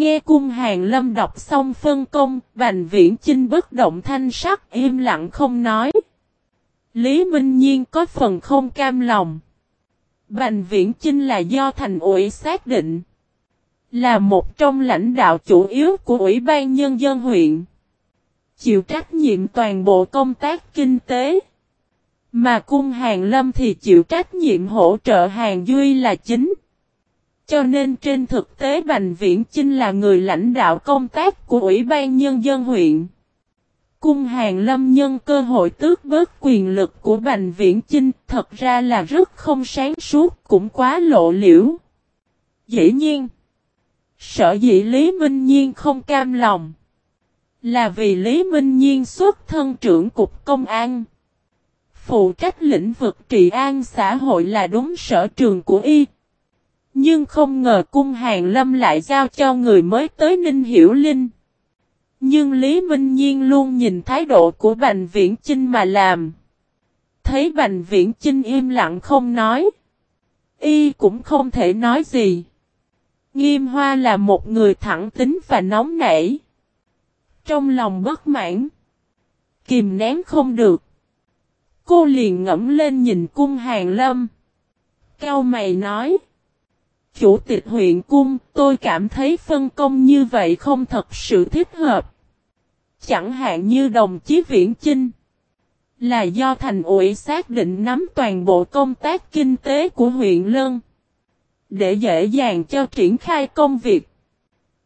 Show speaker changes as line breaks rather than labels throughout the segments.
Nghe cung hàng lâm đọc xong phân công, Bành Viễn Chinh bất động thanh sắc im lặng không nói. Lý Minh Nhiên có phần không cam lòng. Bành Viễn Chinh là do thành ủy xác định. Là một trong lãnh đạo chủ yếu của Ủy ban Nhân dân huyện. Chịu trách nhiệm toàn bộ công tác kinh tế. Mà cung hàng lâm thì chịu trách nhiệm hỗ trợ hàng duy là chính. Cho nên trên thực tế Bành Viễn Chinh là người lãnh đạo công tác của Ủy ban Nhân dân huyện. Cung hàng lâm nhân cơ hội tước bớt quyền lực của Bành Viễn Chinh thật ra là rất không sáng suốt cũng quá lộ liễu. Dĩ nhiên, sở dĩ Lý Minh Nhiên không cam lòng là vì Lý Minh Nhiên xuất thân trưởng cục công an. Phụ trách lĩnh vực trị an xã hội là đúng sở trường của y. Nhưng không ngờ cung hàng lâm lại giao cho người mới tới Ninh Hiểu Linh. Nhưng Lý Minh Nhiên luôn nhìn thái độ của Bành Viễn Chinh mà làm. Thấy Bành Viễn Chinh im lặng không nói. Y cũng không thể nói gì. Nghiêm Hoa là một người thẳng tính và nóng nảy. Trong lòng bất mãn. Kìm nén không được. Cô liền ngẫm lên nhìn cung hàng lâm. Cao mày nói. Chủ tịch huyện cung, tôi cảm thấy phân công như vậy không thật sự thích hợp. Chẳng hạn như đồng chí Viễn Chinh. Là do thành ủy xác định nắm toàn bộ công tác kinh tế của huyện Lân. Để dễ dàng cho triển khai công việc.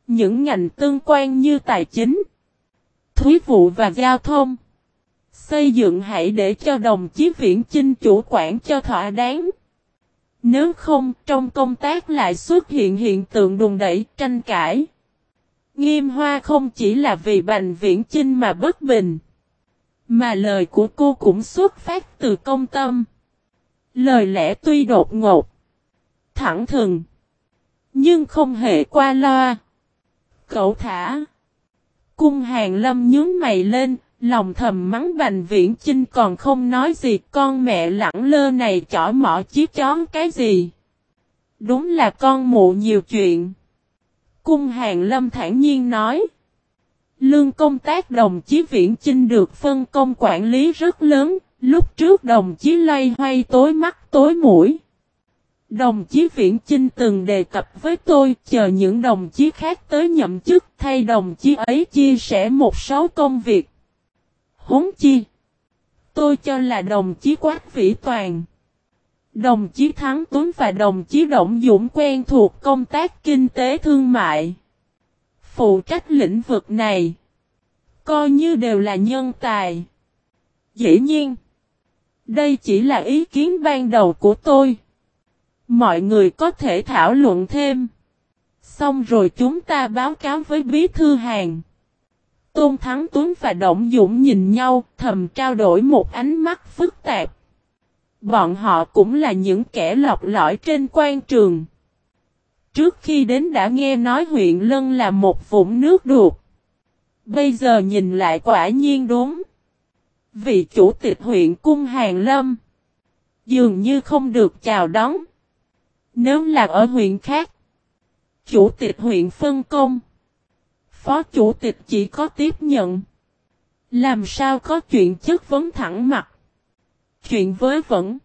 Những ngành tương quan như tài chính, thúy vụ và giao thông. Xây dựng hãy để cho đồng chí Viễn Chinh chủ quản cho thỏa đáng. Nếu không, trong công tác lại xuất hiện hiện tượng đùng đẩy, tranh cãi. Nghiêm hoa không chỉ là vì Bành Viễn Chinh mà bất bình. Mà lời của cô cũng xuất phát từ công tâm. Lời lẽ tuy đột ngột. Thẳng thừng. Nhưng không hề qua loa. Cậu thả. Cung hàng lâm nhướng mày lên, Lòng thầm mắng Bành Viễn Chinh còn không nói gì con mẹ lẳng lơ này chỏ mỏ chiếc chón cái gì. Đúng là con mụ nhiều chuyện. Cung hàng lâm thản nhiên nói. Lương công tác đồng chí Viễn Chinh được phân công quản lý rất lớn, lúc trước đồng chí lay hoay tối mắt tối mũi. Đồng chí Viễn Chinh từng đề cập với tôi chờ những đồng chí khác tới nhậm chức thay đồng chí ấy chia sẻ một số công việc. Huống chi. Tôi cho là đồng chí Quát Vĩ Toàn. Đồng chí Thắng Tuấn và đồng chí Động Dũng quen thuộc công tác kinh tế thương mại. Phụ trách lĩnh vực này. Coi như đều là nhân tài. Dĩ nhiên. Đây chỉ là ý kiến ban đầu của tôi. Mọi người có thể thảo luận thêm. Xong rồi chúng ta báo cáo với bí thư hàng. Tôn Thắng Tuấn và Động Dũng nhìn nhau, thầm trao đổi một ánh mắt phức tạp. Bọn họ cũng là những kẻ lọc lõi trên quan trường. Trước khi đến đã nghe nói huyện Lân là một vũng nước đục. Bây giờ nhìn lại quả nhiên đúng. Vị chủ tịch huyện Cung Hàng Lâm. Dường như không được chào đón. Nếu là ở huyện khác. Chủ tịch huyện phân công. Phó chủ tịch chỉ có tiếp nhận. Làm sao có chuyện chất vấn thẳng mặt. Chuyện với vẫn.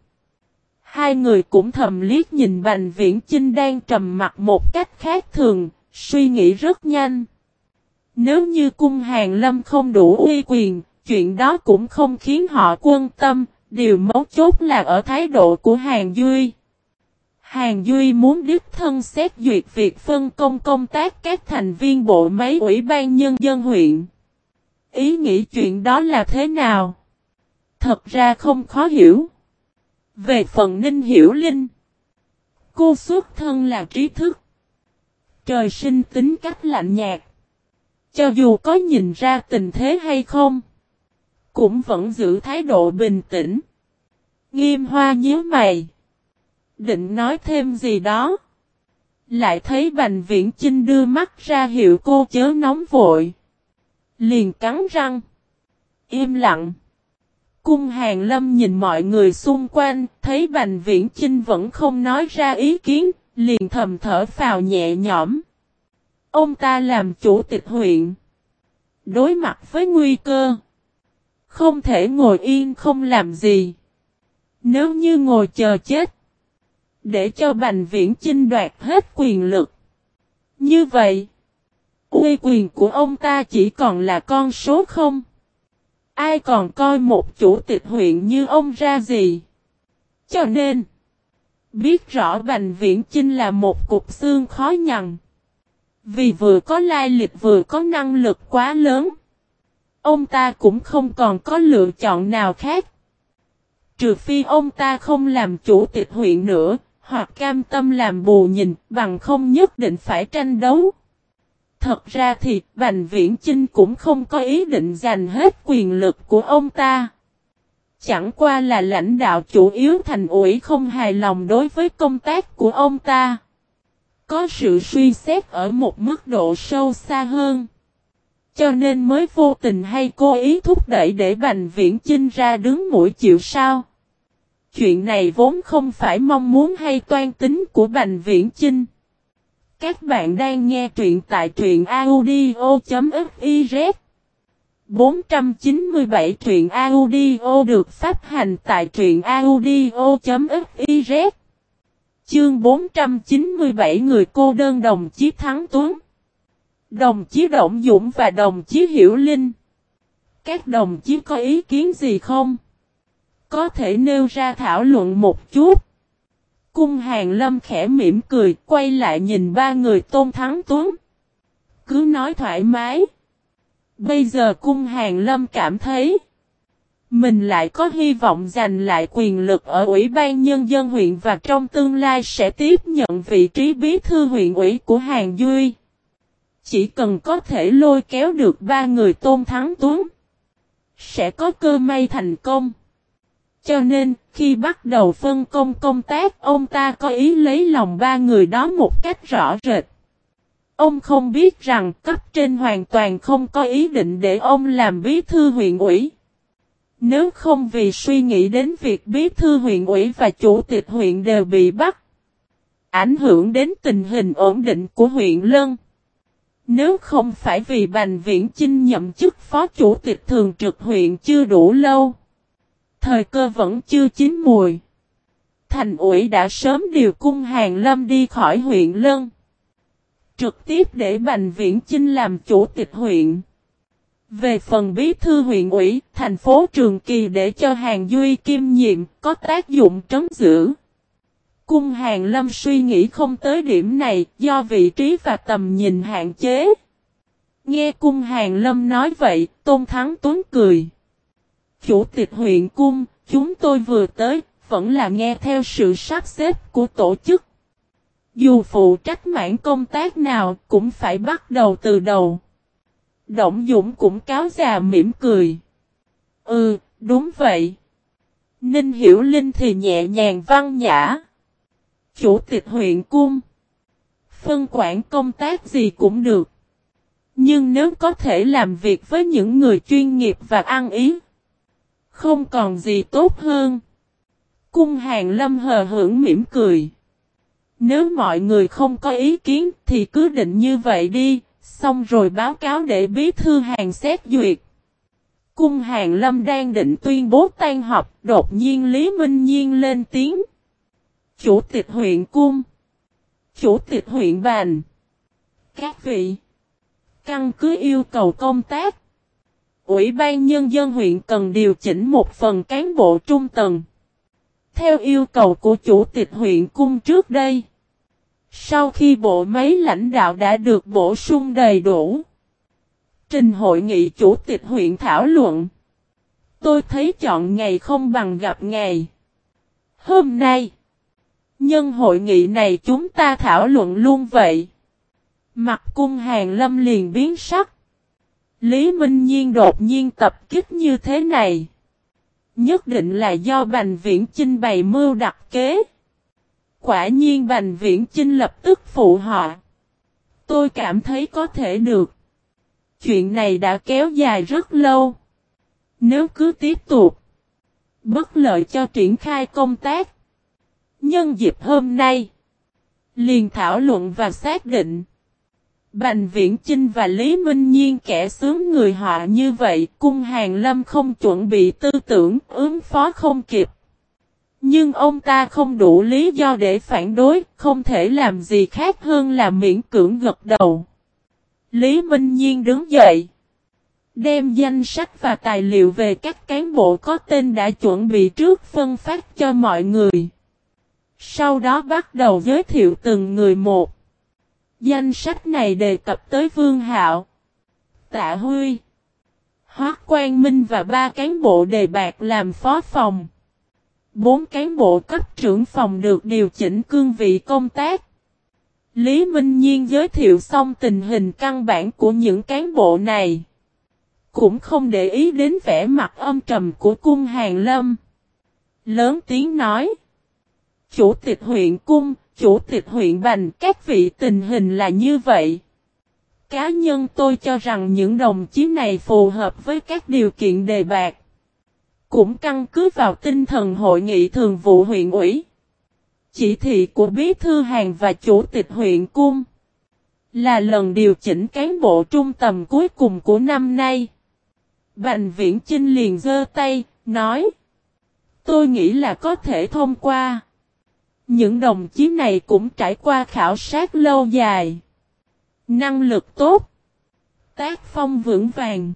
Hai người cũng thầm liếc nhìn Bành Viễn Chinh đang trầm mặt một cách khác thường, suy nghĩ rất nhanh. Nếu như cung hàng lâm không đủ uy quyền, chuyện đó cũng không khiến họ quân tâm, điều mấu chốt là ở thái độ của hàng duy. Hàng Duy muốn đích thân xét duyệt việc phân công công tác các thành viên bộ máy Ủy ban Nhân dân huyện. Ý nghĩ chuyện đó là thế nào? Thật ra không khó hiểu. Về phần Ninh Hiểu Linh, cô xuất thân là trí thức. Trời sinh tính cách lạnh nhạt. Cho dù có nhìn ra tình thế hay không, cũng vẫn giữ thái độ bình tĩnh. Nghiêm hoa nhíu mày định nói thêm gì đó. Lại thấy Bành Viễn Chinh đưa mắt ra hiệu cô chớ nóng vội. Liền cắn răng. Im lặng. Cung hàng lâm nhìn mọi người xung quanh, thấy Bành Viễn Chinh vẫn không nói ra ý kiến, liền thầm thở phào nhẹ nhõm. Ông ta làm chủ tịch huyện. Đối mặt với nguy cơ. Không thể ngồi yên không làm gì. Nếu như ngồi chờ chết. Để cho Bành Viễn Chinh đoạt hết quyền lực. Như vậy. Uy quyền của ông ta chỉ còn là con số không. Ai còn coi một chủ tịch huyện như ông ra gì. Cho nên. Biết rõ Bành Viễn Chinh là một cục xương khó nhằn. Vì vừa có lai lịch vừa có năng lực quá lớn. Ông ta cũng không còn có lựa chọn nào khác. Trừ phi ông ta không làm chủ tịch huyện nữa, hoặc cam tâm làm bù nhìn, bằng không nhất định phải tranh đấu. Thật ra thì Bành Viễn Chinh cũng không có ý định giành hết quyền lực của ông ta. Chẳng qua là lãnh đạo chủ yếu thành ủy không hài lòng đối với công tác của ông ta. Có sự suy xét ở một mức độ sâu xa hơn. Cho nên mới vô tình hay cố ý thúc đẩy để Bành Viễn Chinh ra đứng mũi chịu sao. Chuyện này vốn không phải mong muốn hay toan tính của Bành Viễn Chinh. Các bạn đang nghe truyện tại truyện audio.fiz 497 truyện audio được phát hành tại truyện audio.fiz Chương 497 người cô đơn đồng chí Thắng Tuấn Đồng chí Động Dũng và đồng chí Hiểu Linh Các đồng chí có ý kiến gì không? Có thể nêu ra thảo luận một chút Cung hàng lâm khẽ mỉm cười, quay lại nhìn ba người tôn thắng tuấn. Cứ nói thoải mái. Bây giờ cung hàng lâm cảm thấy. Mình lại có hy vọng giành lại quyền lực ở Ủy ban Nhân dân huyện và trong tương lai sẽ tiếp nhận vị trí bí thư huyện ủy của Hàng Duy. Chỉ cần có thể lôi kéo được ba người tôn thắng tuấn. Sẽ có cơ may thành công. Cho nên, khi bắt đầu phân công công tác, ông ta có ý lấy lòng ba người đó một cách rõ rệt. Ông không biết rằng cấp trên hoàn toàn không có ý định để ông làm bí thư huyện ủy. Nếu không vì suy nghĩ đến việc bí thư huyện ủy và chủ tịch huyện đều bị bắt, ảnh hưởng đến tình hình ổn định của huyện Lân. Nếu không phải vì Bành Viễn Chinh nhậm chức phó chủ tịch thường trực huyện chưa đủ lâu, Thời cơ vẫn chưa chín mùi. Thành ủy đã sớm điều cung hàng lâm đi khỏi huyện Lân. Trực tiếp để Bành Viễn Chinh làm chủ tịch huyện. Về phần bí thư huyện ủy, thành phố Trường Kỳ để cho hàng Duy Kim nhiệm có tác dụng trấn giữ. Cung hàng lâm suy nghĩ không tới điểm này do vị trí và tầm nhìn hạn chế. Nghe cung hàng lâm nói vậy, Tôn Thắng Tuấn cười. Chủ tịch huyện cung, chúng tôi vừa tới, vẫn là nghe theo sự sắp xếp của tổ chức. Dù phụ trách mảng công tác nào cũng phải bắt đầu từ đầu. Động Dũng cũng cáo già mỉm cười. Ừ, đúng vậy. Ninh Hiểu Linh thì nhẹ nhàng văn nhã. Chủ tịch huyện cung. Phân quản công tác gì cũng được. Nhưng nếu có thể làm việc với những người chuyên nghiệp và ăn ý. Không còn gì tốt hơn. Cung hàng lâm hờ hưởng mỉm cười. Nếu mọi người không có ý kiến thì cứ định như vậy đi, xong rồi báo cáo để bí thư hàng xét duyệt. Cung hàng lâm đang định tuyên bố tan họp, đột nhiên Lý Minh Nhiên lên tiếng. Chủ tịch huyện cung. Chủ tịch huyện bàn. Các vị. Căn cứ yêu cầu công tác. Ủy ban Nhân dân huyện cần điều chỉnh một phần cán bộ trung tầng. Theo yêu cầu của Chủ tịch huyện cung trước đây. Sau khi bộ máy lãnh đạo đã được bổ sung đầy đủ. Trình hội nghị Chủ tịch huyện thảo luận. Tôi thấy chọn ngày không bằng gặp ngày. Hôm nay. Nhân hội nghị này chúng ta thảo luận luôn vậy. Mặt cung hàng lâm liền biến sắc. Lý Minh Nhiên đột nhiên tập kích như thế này. Nhất định là do Bành Viễn Chinh bày mưu đặt kế. Quả nhiên Bành Viễn Chinh lập tức phụ họ. Tôi cảm thấy có thể được. Chuyện này đã kéo dài rất lâu. Nếu cứ tiếp tục. Bất lợi cho triển khai công tác. Nhân dịp hôm nay. Liền thảo luận và xác định. Bành Viễn Chinh và Lý Minh Nhiên kẻ sướng người họ như vậy, cung hàng lâm không chuẩn bị tư tưởng, ứng phó không kịp. Nhưng ông ta không đủ lý do để phản đối, không thể làm gì khác hơn là miễn cưỡng gật đầu. Lý Minh Nhiên đứng dậy. Đem danh sách và tài liệu về các cán bộ có tên đã chuẩn bị trước phân phát cho mọi người. Sau đó bắt đầu giới thiệu từng người một. Danh sách này đề cập tới Vương Hạo, Tạ Huy, Hoác Quang Minh và ba cán bộ đề bạc làm phó phòng. Bốn cán bộ cấp trưởng phòng được điều chỉnh cương vị công tác. Lý Minh Nhiên giới thiệu xong tình hình căn bản của những cán bộ này. Cũng không để ý đến vẻ mặt âm trầm của cung hàng lâm. Lớn tiếng nói. Chủ tịch huyện cung, chủ tịch huyện Bành, các vị tình hình là như vậy. Cá nhân tôi cho rằng những đồng chí này phù hợp với các điều kiện đề bạc. Cũng căn cứ vào tinh thần hội nghị thường vụ huyện ủy. Chỉ thị của bí thư hàng và chủ tịch huyện cung. Là lần điều chỉnh cán bộ trung tầm cuối cùng của năm nay. Bành viễn Chinh liền giơ tay, nói. Tôi nghĩ là có thể thông qua. Những đồng chí này cũng trải qua khảo sát lâu dài. Năng lực tốt. Tác phong vững vàng.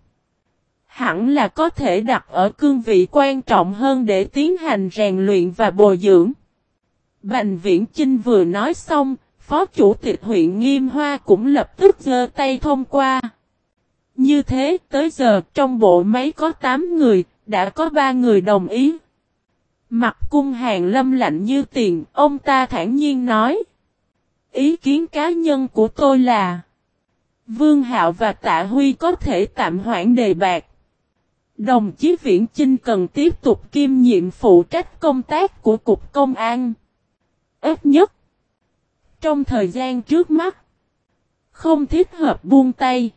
Hẳn là có thể đặt ở cương vị quan trọng hơn để tiến hành rèn luyện và bồi dưỡng. Bành Viễn Chinh vừa nói xong, Phó Chủ tịch huyện Nghiêm Hoa cũng lập tức giơ tay thông qua. Như thế, tới giờ, trong bộ máy có 8 người, đã có 3 người đồng ý. Mặt cung hàng lâm lạnh như tiền, ông ta thản nhiên nói. Ý kiến cá nhân của tôi là Vương Hạo và Tạ Huy có thể tạm hoãn đề bạc. Đồng chí Viễn Chinh cần tiếp tục kiêm nhiệm phụ trách công tác của Cục Công an. Ít nhất, trong thời gian trước mắt, không thích hợp buông tay.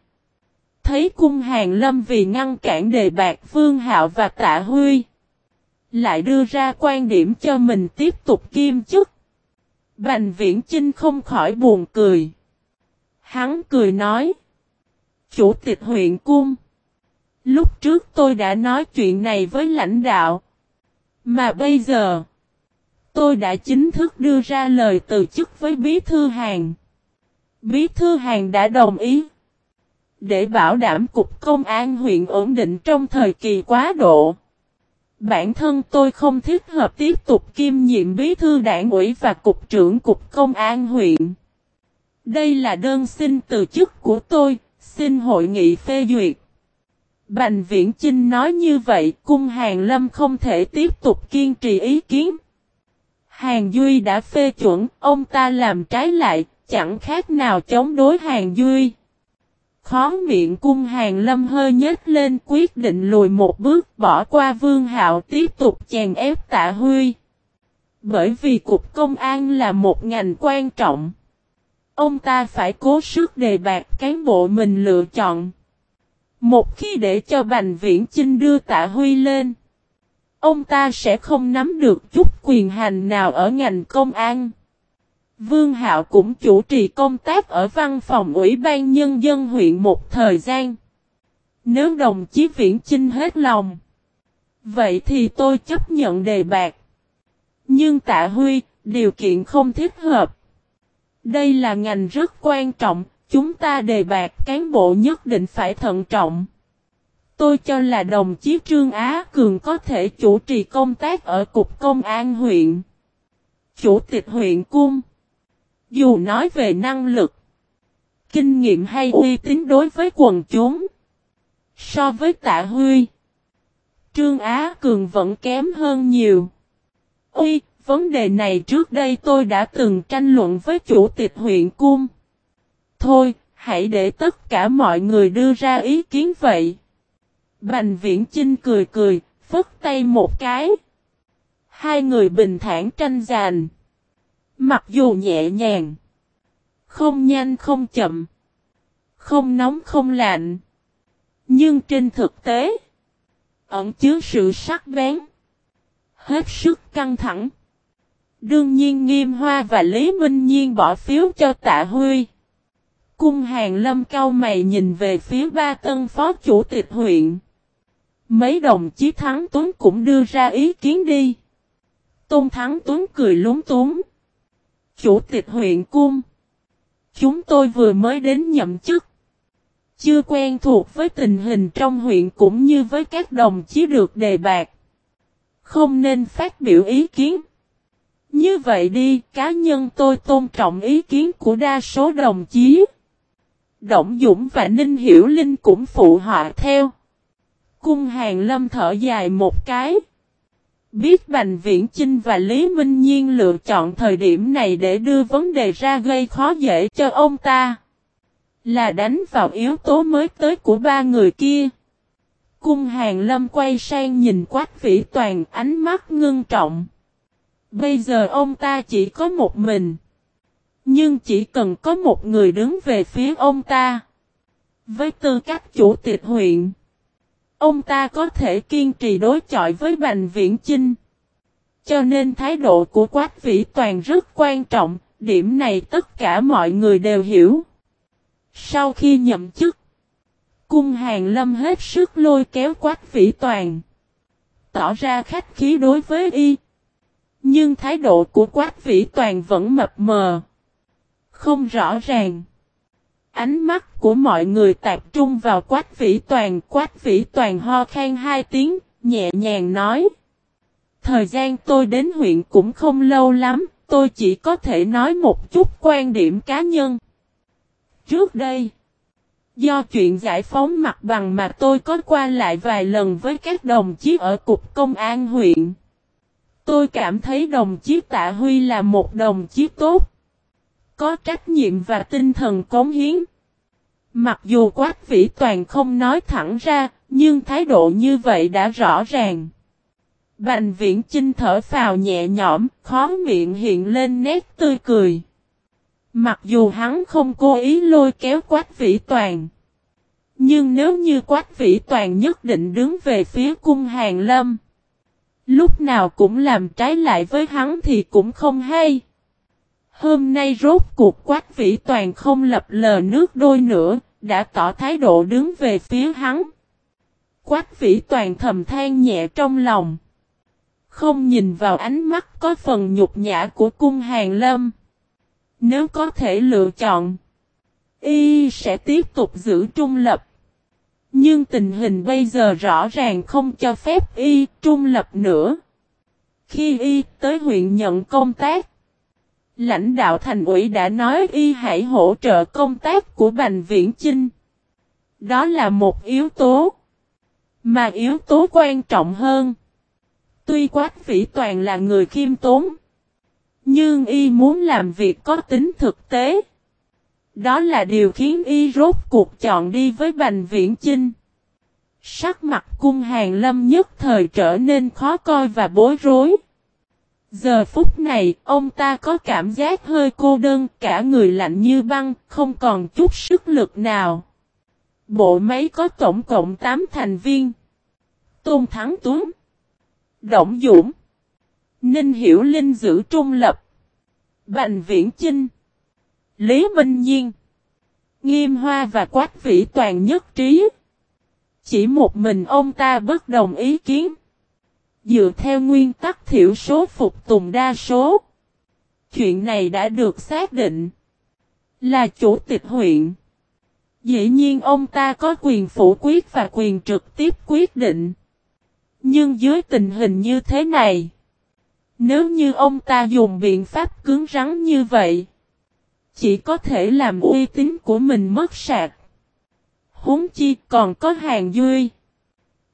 Thấy cung hàng lâm vì ngăn cản đề bạc Vương Hạo và Tạ Huy. Lại đưa ra quan điểm cho mình tiếp tục kiêm chức. Bành viễn Chinh không khỏi buồn cười. Hắn cười nói. Chủ tịch huyện cung. Lúc trước tôi đã nói chuyện này với lãnh đạo. Mà bây giờ. Tôi đã chính thức đưa ra lời từ chức với Bí Thư Hàng. Bí Thư Hàng đã đồng ý. Để bảo đảm Cục Công an huyện ổn định trong thời kỳ quá độ. Bản thân tôi không thích hợp tiếp tục kiêm nhiệm bí thư đảng ủy và cục trưởng cục công an huyện. Đây là đơn xin từ chức của tôi, xin hội nghị phê duyệt. Bành Viễn Chinh nói như vậy, cung Hàng Lâm không thể tiếp tục kiên trì ý kiến. Hàng Duy đã phê chuẩn, ông ta làm trái lại, chẳng khác nào chống đối Hàng Duy. Khó miệng cung hàng lâm hơi nhếch lên, quyết định lùi một bước, bỏ qua vương hạo, tiếp tục chèn ép tạ huy. Bởi vì cục công an là một ngành quan trọng. Ông ta phải cố sức đề bạc cán bộ mình lựa chọn. Một khi để cho Bành Viễn Chinh đưa tạ huy lên. Ông ta sẽ không nắm được chút quyền hành nào ở ngành công an. Vương Hạo cũng chủ trì công tác ở văn phòng Ủy ban Nhân dân huyện một thời gian. Nếu đồng chí Viễn Chinh hết lòng, vậy thì tôi chấp nhận đề bạc. Nhưng tạ Huy, điều kiện không thích hợp. Đây là ngành rất quan trọng, chúng ta đề bạc cán bộ nhất định phải thận trọng. Tôi cho là đồng chí Trương Á Cường có thể chủ trì công tác ở Cục Công an huyện. Chủ tịch huyện cung. Dù nói về năng lực, kinh nghiệm hay uy tín đối với quần chúng, so với tạ Huy, Trương Á Cường vẫn kém hơn nhiều. Uy, vấn đề này trước đây tôi đã từng tranh luận với chủ tịch huyện cung. Thôi, hãy để tất cả mọi người đưa ra ý kiến vậy. Bành viễn Chinh cười cười, phất tay một cái. Hai người bình thản tranh giành. Mặc dù nhẹ nhàng, không nhanh không chậm, không nóng không lạnh, nhưng trên thực tế, ẩn chứa sự sắc bén, hết sức căng thẳng. Đương nhiên Nghiêm Hoa và Lý Minh Nhiên bỏ phiếu cho Tạ Huy. Cung hàng lâm cao mày nhìn về phía ba tân phó chủ tịch huyện. Mấy đồng chí Thắng Tuấn cũng đưa ra ý kiến đi. Tôn Thắng Tuấn cười lúng túng. Chủ tịch huyện cung. Chúng tôi vừa mới đến nhậm chức. Chưa quen thuộc với tình hình trong huyện cũng như với các đồng chí được đề bạc. Không nên phát biểu ý kiến. Như vậy đi, cá nhân tôi tôn trọng ý kiến của đa số đồng chí. Động Dũng và Ninh Hiểu Linh cũng phụ họa theo. Cung hàng lâm thở dài một cái. Biết Bành Viễn Chinh và Lý Minh Nhiên lựa chọn thời điểm này để đưa vấn đề ra gây khó dễ cho ông ta. Là đánh vào yếu tố mới tới của ba người kia. Cung hàng lâm quay sang nhìn quát vĩ toàn, ánh mắt ngưng trọng. Bây giờ ông ta chỉ có một mình. Nhưng chỉ cần có một người đứng về phía ông ta. Với tư cách chủ tịch huyện. Ông ta có thể kiên trì đối chọi với Bành Viễn Chinh. Cho nên thái độ của Quách Vĩ Toàn rất quan trọng, điểm này tất cả mọi người đều hiểu. Sau khi nhậm chức, cung hàng lâm hết sức lôi kéo Quách Vĩ Toàn. Tỏ ra khách khí đối với y. Nhưng thái độ của Quách Vĩ Toàn vẫn mập mờ. Không rõ ràng. Ánh mắt của mọi người tập trung vào Quách Vĩ Toàn. Quách Vĩ Toàn ho khan hai tiếng, nhẹ nhàng nói. Thời gian tôi đến huyện cũng không lâu lắm, tôi chỉ có thể nói một chút quan điểm cá nhân. Trước đây, do chuyện giải phóng mặt bằng mà tôi có qua lại vài lần với các đồng chí ở Cục Công an huyện. Tôi cảm thấy đồng chí Tạ Huy là một đồng chí tốt, có trách nhiệm và tinh thần cống hiến. Mặc dù Quách Vĩ Toàn không nói thẳng ra, nhưng thái độ như vậy đã rõ ràng. Bành viễn chinh thở phào nhẹ nhõm, khó miệng hiện lên nét tươi cười. Mặc dù hắn không cố ý lôi kéo quách vĩ toàn. Nhưng nếu như quách vĩ toàn nhất định đứng về phía cung hàng lâm. Lúc nào cũng làm trái lại với hắn thì cũng không hay. Hôm nay rốt cuộc quách vĩ toàn không lập lờ nước đôi nữa, đã tỏ thái độ đứng về phía hắn. Quách vĩ toàn thầm than nhẹ trong lòng. Không nhìn vào ánh mắt có phần nhục nhã của cung hàng lâm. Nếu có thể lựa chọn, y sẽ tiếp tục giữ trung lập. Nhưng tình hình bây giờ rõ ràng không cho phép y trung lập nữa. Khi y tới huyện nhận công tác, lãnh đạo thành ủy đã nói y hãy hỗ trợ công tác của Bành Viễn Chinh. Đó là một yếu tố. Mà yếu tố quan trọng hơn Tuy Quách Vĩ Toàn là người khiêm tốn, nhưng y muốn làm việc có tính thực tế. Đó là điều khiến y rốt cuộc chọn đi với Bành Viễn Chinh. Sắc mặt cung hàng lâm nhất thời trở nên khó coi và bối rối. Giờ phút này, ông ta có cảm giác hơi cô đơn, cả người lạnh như băng, không còn chút sức lực nào. Bộ máy có tổng cộng 8 thành viên. Tôn Thắng Tuấn Động Dũng. Ninh Hiểu Linh giữ trung lập. Bành Viễn Chinh. Lý Minh Nhiên. Nghiêm Hoa và Quách Vĩ toàn nhất trí. Chỉ một mình ông ta bất đồng ý kiến. Dựa theo nguyên tắc thiểu số phục tùng đa số. Chuyện này đã được xác định. Là chủ tịch huyện. Dĩ nhiên ông ta có quyền phủ quyết và quyền trực tiếp quyết định. Nhưng dưới tình hình như thế này, nếu như ông ta dùng biện pháp cứng rắn như vậy, chỉ có thể làm uy tín của mình mất sạch. Huống chi còn có hàng duy.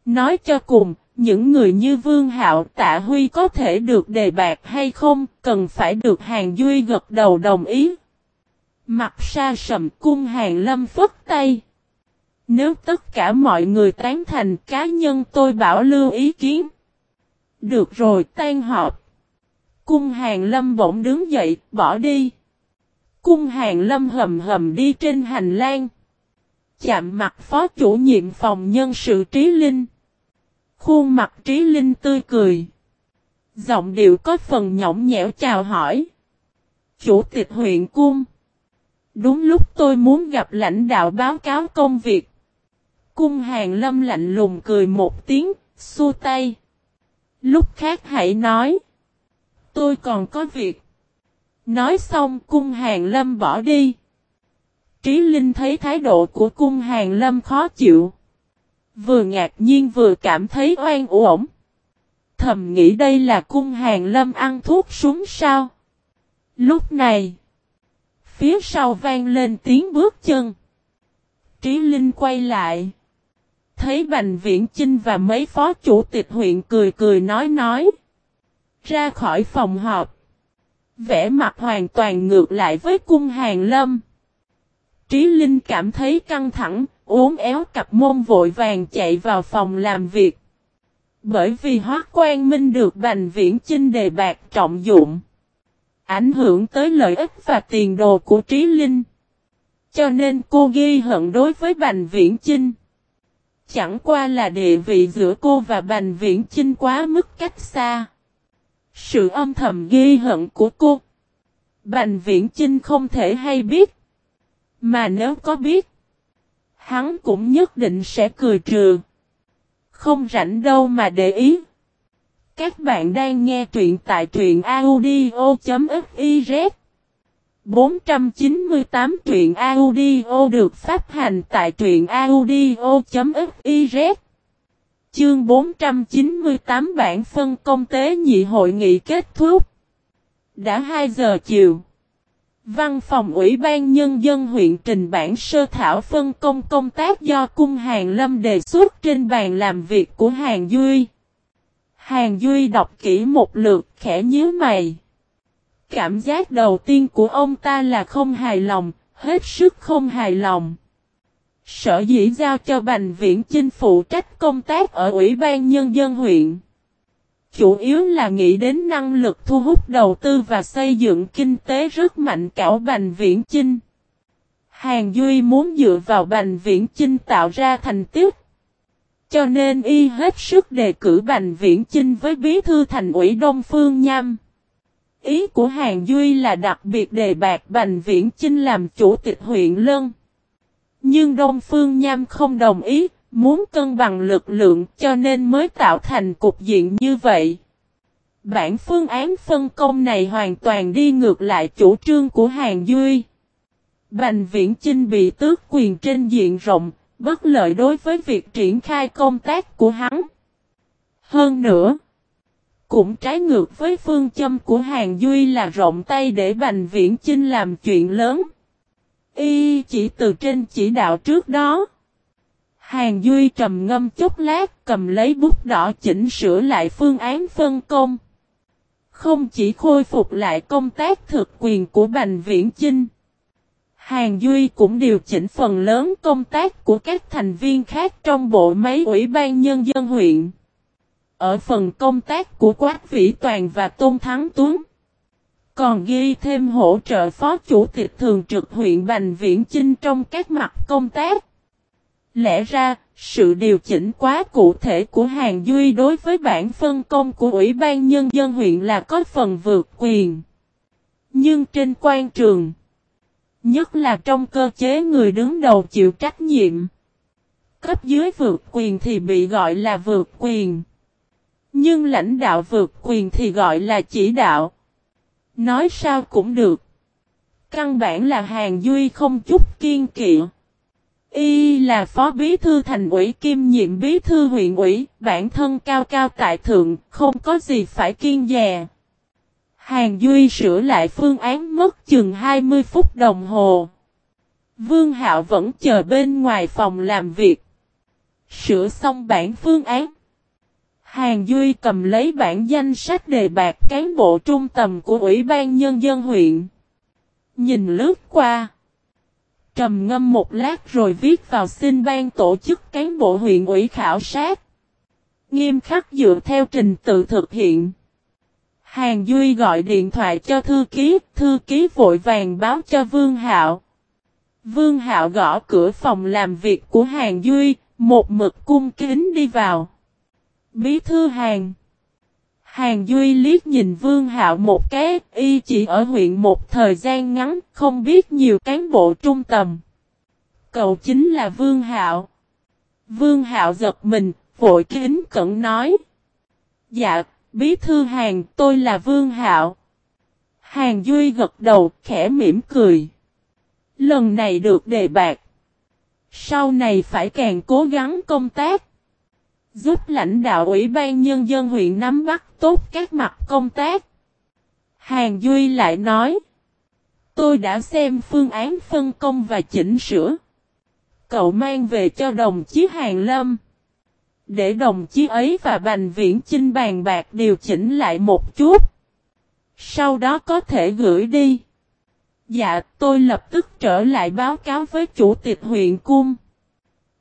Nói cho cùng, những người như Vương Hạo Tạ Huy có thể được đề bạc hay không, cần phải được hàng duy gật đầu đồng ý. Mặt sa sầm cung hàng lâm phất tay. Nếu tất cả mọi người tán thành cá nhân tôi bảo lưu ý kiến. Được rồi tan họp. Cung hàng lâm bỗng đứng dậy, bỏ đi. Cung hàng lâm hầm hầm đi trên hành lang. Chạm mặt phó chủ nhiệm phòng nhân sự Trí Linh. Khuôn mặt Trí Linh tươi cười. Giọng điệu có phần nhõng nhẽo chào hỏi. Chủ tịch huyện cung. Đúng lúc tôi muốn gặp lãnh đạo báo cáo công việc. Cung hàng lâm lạnh lùng cười một tiếng, xua tay. Lúc khác hãy nói. Tôi còn có việc. Nói xong cung hàng lâm bỏ đi. Trí Linh thấy thái độ của cung hàng lâm khó chịu. Vừa ngạc nhiên vừa cảm thấy oan uổng. Thầm nghĩ đây là cung hàng lâm ăn thuốc súng sao. Lúc này. Phía sau vang lên tiếng bước chân. Trí Linh quay lại. Thấy Bành Viễn Chinh và mấy phó chủ tịch huyện cười cười nói nói. Ra khỏi phòng họp. Vẽ mặt hoàn toàn ngược lại với cung hàng lâm. Trí Linh cảm thấy căng thẳng, uốn éo cặp môn vội vàng chạy vào phòng làm việc. Bởi vì hóa quan minh được Bành Viễn Chinh đề bạc trọng dụng. Ảnh hưởng tới lợi ích và tiền đồ của Trí Linh. Cho nên cô ghi hận đối với Bành Viễn Chinh. Chẳng qua là địa vị giữa cô và Bành Viễn Chinh quá mức cách xa. Sự âm thầm ghi hận của cô. Bành Viễn Chinh không thể hay biết. Mà nếu có biết. Hắn cũng nhất định sẽ cười trừ. Không rảnh đâu mà để ý. Các bạn đang nghe truyện tại truyện audio.fiz 498 truyện audio được phát hành tại truyện audio.fiz Chương 498 bản phân công tế nhị hội nghị kết thúc. Đã 2 giờ chiều. Văn phòng Ủy ban Nhân dân huyện trình bản sơ thảo phân công công tác do Cung Hàng Lâm đề xuất trên bàn làm việc của Hàng Duy. Hàng Duy đọc kỹ một lượt khẽ nhíu mày. Cảm giác đầu tiên của ông ta là không hài lòng, hết sức không hài lòng. Sở dĩ giao cho Bành Viễn Chinh phụ trách công tác ở Ủy ban Nhân dân huyện. Chủ yếu là nghĩ đến năng lực thu hút đầu tư và xây dựng kinh tế rất mạnh cảo Bành Viễn Chinh. Hàng Duy muốn dựa vào Bành Viễn Chinh tạo ra thành tiết. Cho nên y hết sức đề cử Bành Viễn Chinh với bí thư thành ủy Đông Phương Nham. Ý của Hàng Duy là đặc biệt đề bạc Bành Viễn Chinh làm chủ tịch huyện Lân. Nhưng Đông Phương Nham không đồng ý, muốn cân bằng lực lượng cho nên mới tạo thành cục diện như vậy. Bản phương án phân công này hoàn toàn đi ngược lại chủ trương của Hàng Duy. Bành Viễn Chinh bị tước quyền trên diện rộng, bất lợi đối với việc triển khai công tác của hắn. Hơn nữa, cũng trái ngược với phương châm của Hàng Duy là rộng tay để Bành Viễn Chinh làm chuyện lớn. Y chỉ từ trên chỉ đạo trước đó. Hàng Duy trầm ngâm chút lát, cầm lấy bút đỏ chỉnh sửa lại phương án phân công. Không chỉ khôi phục lại công tác thực quyền của Bành Viễn Chinh. Hàng Duy cũng điều chỉnh phần lớn công tác của các thành viên khác trong bộ máy Ủy ban Nhân dân huyện. Ở phần công tác của Quách Vĩ Toàn và Tôn Thắng Tuấn. Còn ghi thêm hỗ trợ phó chủ tịch thường trực huyện Bành Viễn Chinh trong các mặt công tác. Lẽ ra, sự điều chỉnh quá cụ thể của Hàng Duy đối với bản phân công của Ủy ban Nhân dân huyện là có phần vượt quyền. Nhưng trên quan trường, nhất là trong cơ chế người đứng đầu chịu trách nhiệm, cấp dưới vượt quyền thì bị gọi là vượt quyền. Nhưng lãnh đạo vượt quyền thì gọi là chỉ đạo. Nói sao cũng được. Căn bản là Hàng Duy không chút kiên kỵ. Y là phó bí thư thành ủy kim nhiệm bí thư huyện ủy, bản thân cao cao tại thượng, không có gì phải kiên dè. Hàng Duy sửa lại phương án mất chừng 20 phút đồng hồ. Vương Hạo vẫn chờ bên ngoài phòng làm việc. Sửa xong bản phương án. Hàng Duy cầm lấy bản danh sách đề bạc cán bộ trung tầm của Ủy ban Nhân dân huyện. Nhìn lướt qua. Trầm ngâm một lát rồi viết vào xin ban tổ chức cán bộ huyện ủy khảo sát. Nghiêm khắc dựa theo trình tự thực hiện. Hàng Duy gọi điện thoại cho thư ký, thư ký vội vàng báo cho Vương Hạo. Vương Hạo gõ cửa phòng làm việc của Hàng Duy, một mực cung kính đi vào. Bí thư Hàng. Hàng Duy liếc nhìn Vương Hạo một cái, y chỉ ở huyện một thời gian ngắn, không biết nhiều cán bộ trung tầm. Cậu chính là Vương Hạo. Vương Hạo giật mình, vội kính cẩn nói. Dạ, bí thư hàng, tôi là Vương Hạo. Hàng Duy gật đầu, khẽ mỉm cười. Lần này được đề bạc. Sau này phải càng cố gắng công tác. Giúp lãnh đạo Ủy ban Nhân dân huyện nắm bắt tốt các mặt công tác. Hàng Duy lại nói. Tôi đã xem phương án phân công và chỉnh sửa. Cậu mang về cho đồng chí Hàng Lâm. Để đồng chí ấy và Bành Viễn Chinh bàn bạc điều chỉnh lại một chút. Sau đó có thể gửi đi. Dạ, tôi lập tức trở lại báo cáo với chủ tịch huyện cung.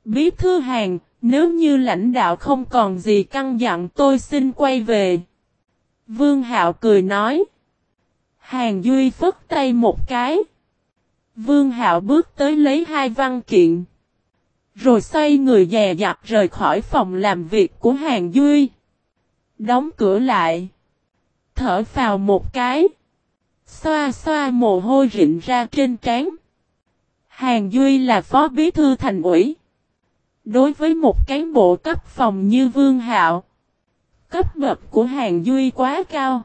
Bí thư hàng, nếu như lãnh đạo không còn gì căng dặn tôi xin quay về. Vương Hạo cười nói. Hàng Duy phất tay một cái. Vương Hạo bước tới lấy hai văn kiện. Rồi xoay người dè dặt rời khỏi phòng làm việc của Hàng Duy. Đóng cửa lại. Thở vào một cái. Xoa xoa mồ hôi rịn ra trên trán. Hàng Duy là phó bí thư thành ủy. Đối với một cán bộ cấp phòng như Vương Hạo, cấp bậc của Hàng Duy quá cao.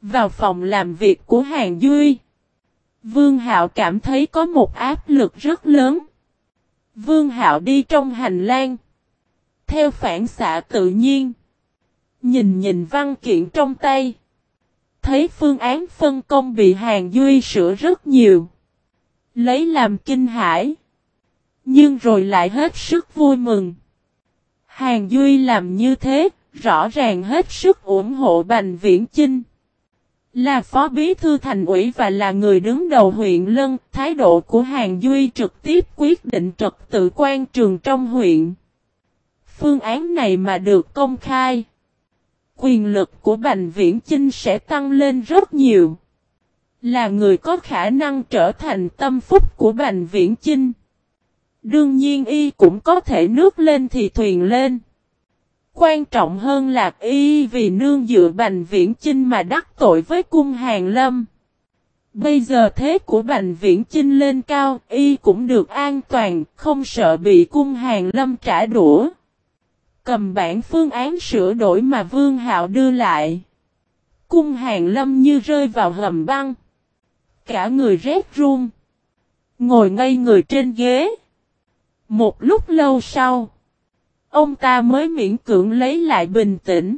Vào phòng làm việc của Hàng Duy, Vương Hạo cảm thấy có một áp lực rất lớn. Vương Hạo đi trong hành lang, theo phản xạ tự nhiên, nhìn nhìn văn kiện trong tay, thấy phương án phân công bị Hàng Duy sửa rất nhiều, lấy làm kinh hãi. Nhưng rồi lại hết sức vui mừng. Hàng Duy làm như thế, rõ ràng hết sức ủng hộ Bành Viễn Chinh. Là phó bí thư thành ủy và là người đứng đầu huyện Lân, thái độ của Hàng Duy trực tiếp quyết định trật tự quan trường trong huyện. Phương án này mà được công khai. Quyền lực của Bành Viễn Chinh sẽ tăng lên rất nhiều. Là người có khả năng trở thành tâm phúc của Bành Viễn Chinh. Đương nhiên y cũng có thể nước lên thì thuyền lên. Quan trọng hơn là y vì nương dựa Bành Viễn Chinh mà đắc tội với cung hàng lâm. Bây giờ thế của Bành Viễn Chinh lên cao, y cũng được an toàn, không sợ bị cung hàng lâm trả đũa. Cầm bản phương án sửa đổi mà Vương Hạo đưa lại. Cung hàng lâm như rơi vào hầm băng. Cả người rét run. Ngồi ngây người trên ghế. Một lúc lâu sau, ông ta mới miễn cưỡng lấy lại bình tĩnh.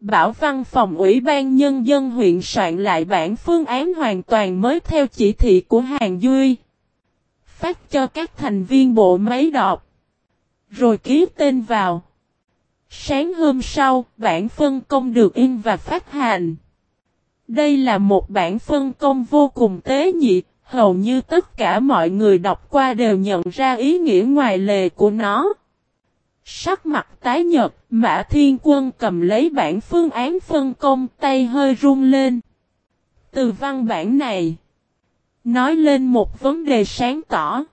Bảo văn phòng Ủy ban Nhân dân huyện soạn lại bản phương án hoàn toàn mới theo chỉ thị của Hàng Duy. Phát cho các thành viên bộ máy đọc. Rồi ký tên vào. Sáng hôm sau, bản phân công được in và phát hành. Đây là một bản phân công vô cùng tế nhị, Hầu như tất cả mọi người đọc qua đều nhận ra ý nghĩa ngoài lề của nó. Sắc mặt tái nhật, Mã Thiên Quân cầm lấy bản phương án phân công tay hơi run lên. Từ văn bản này, nói lên một vấn đề sáng tỏ.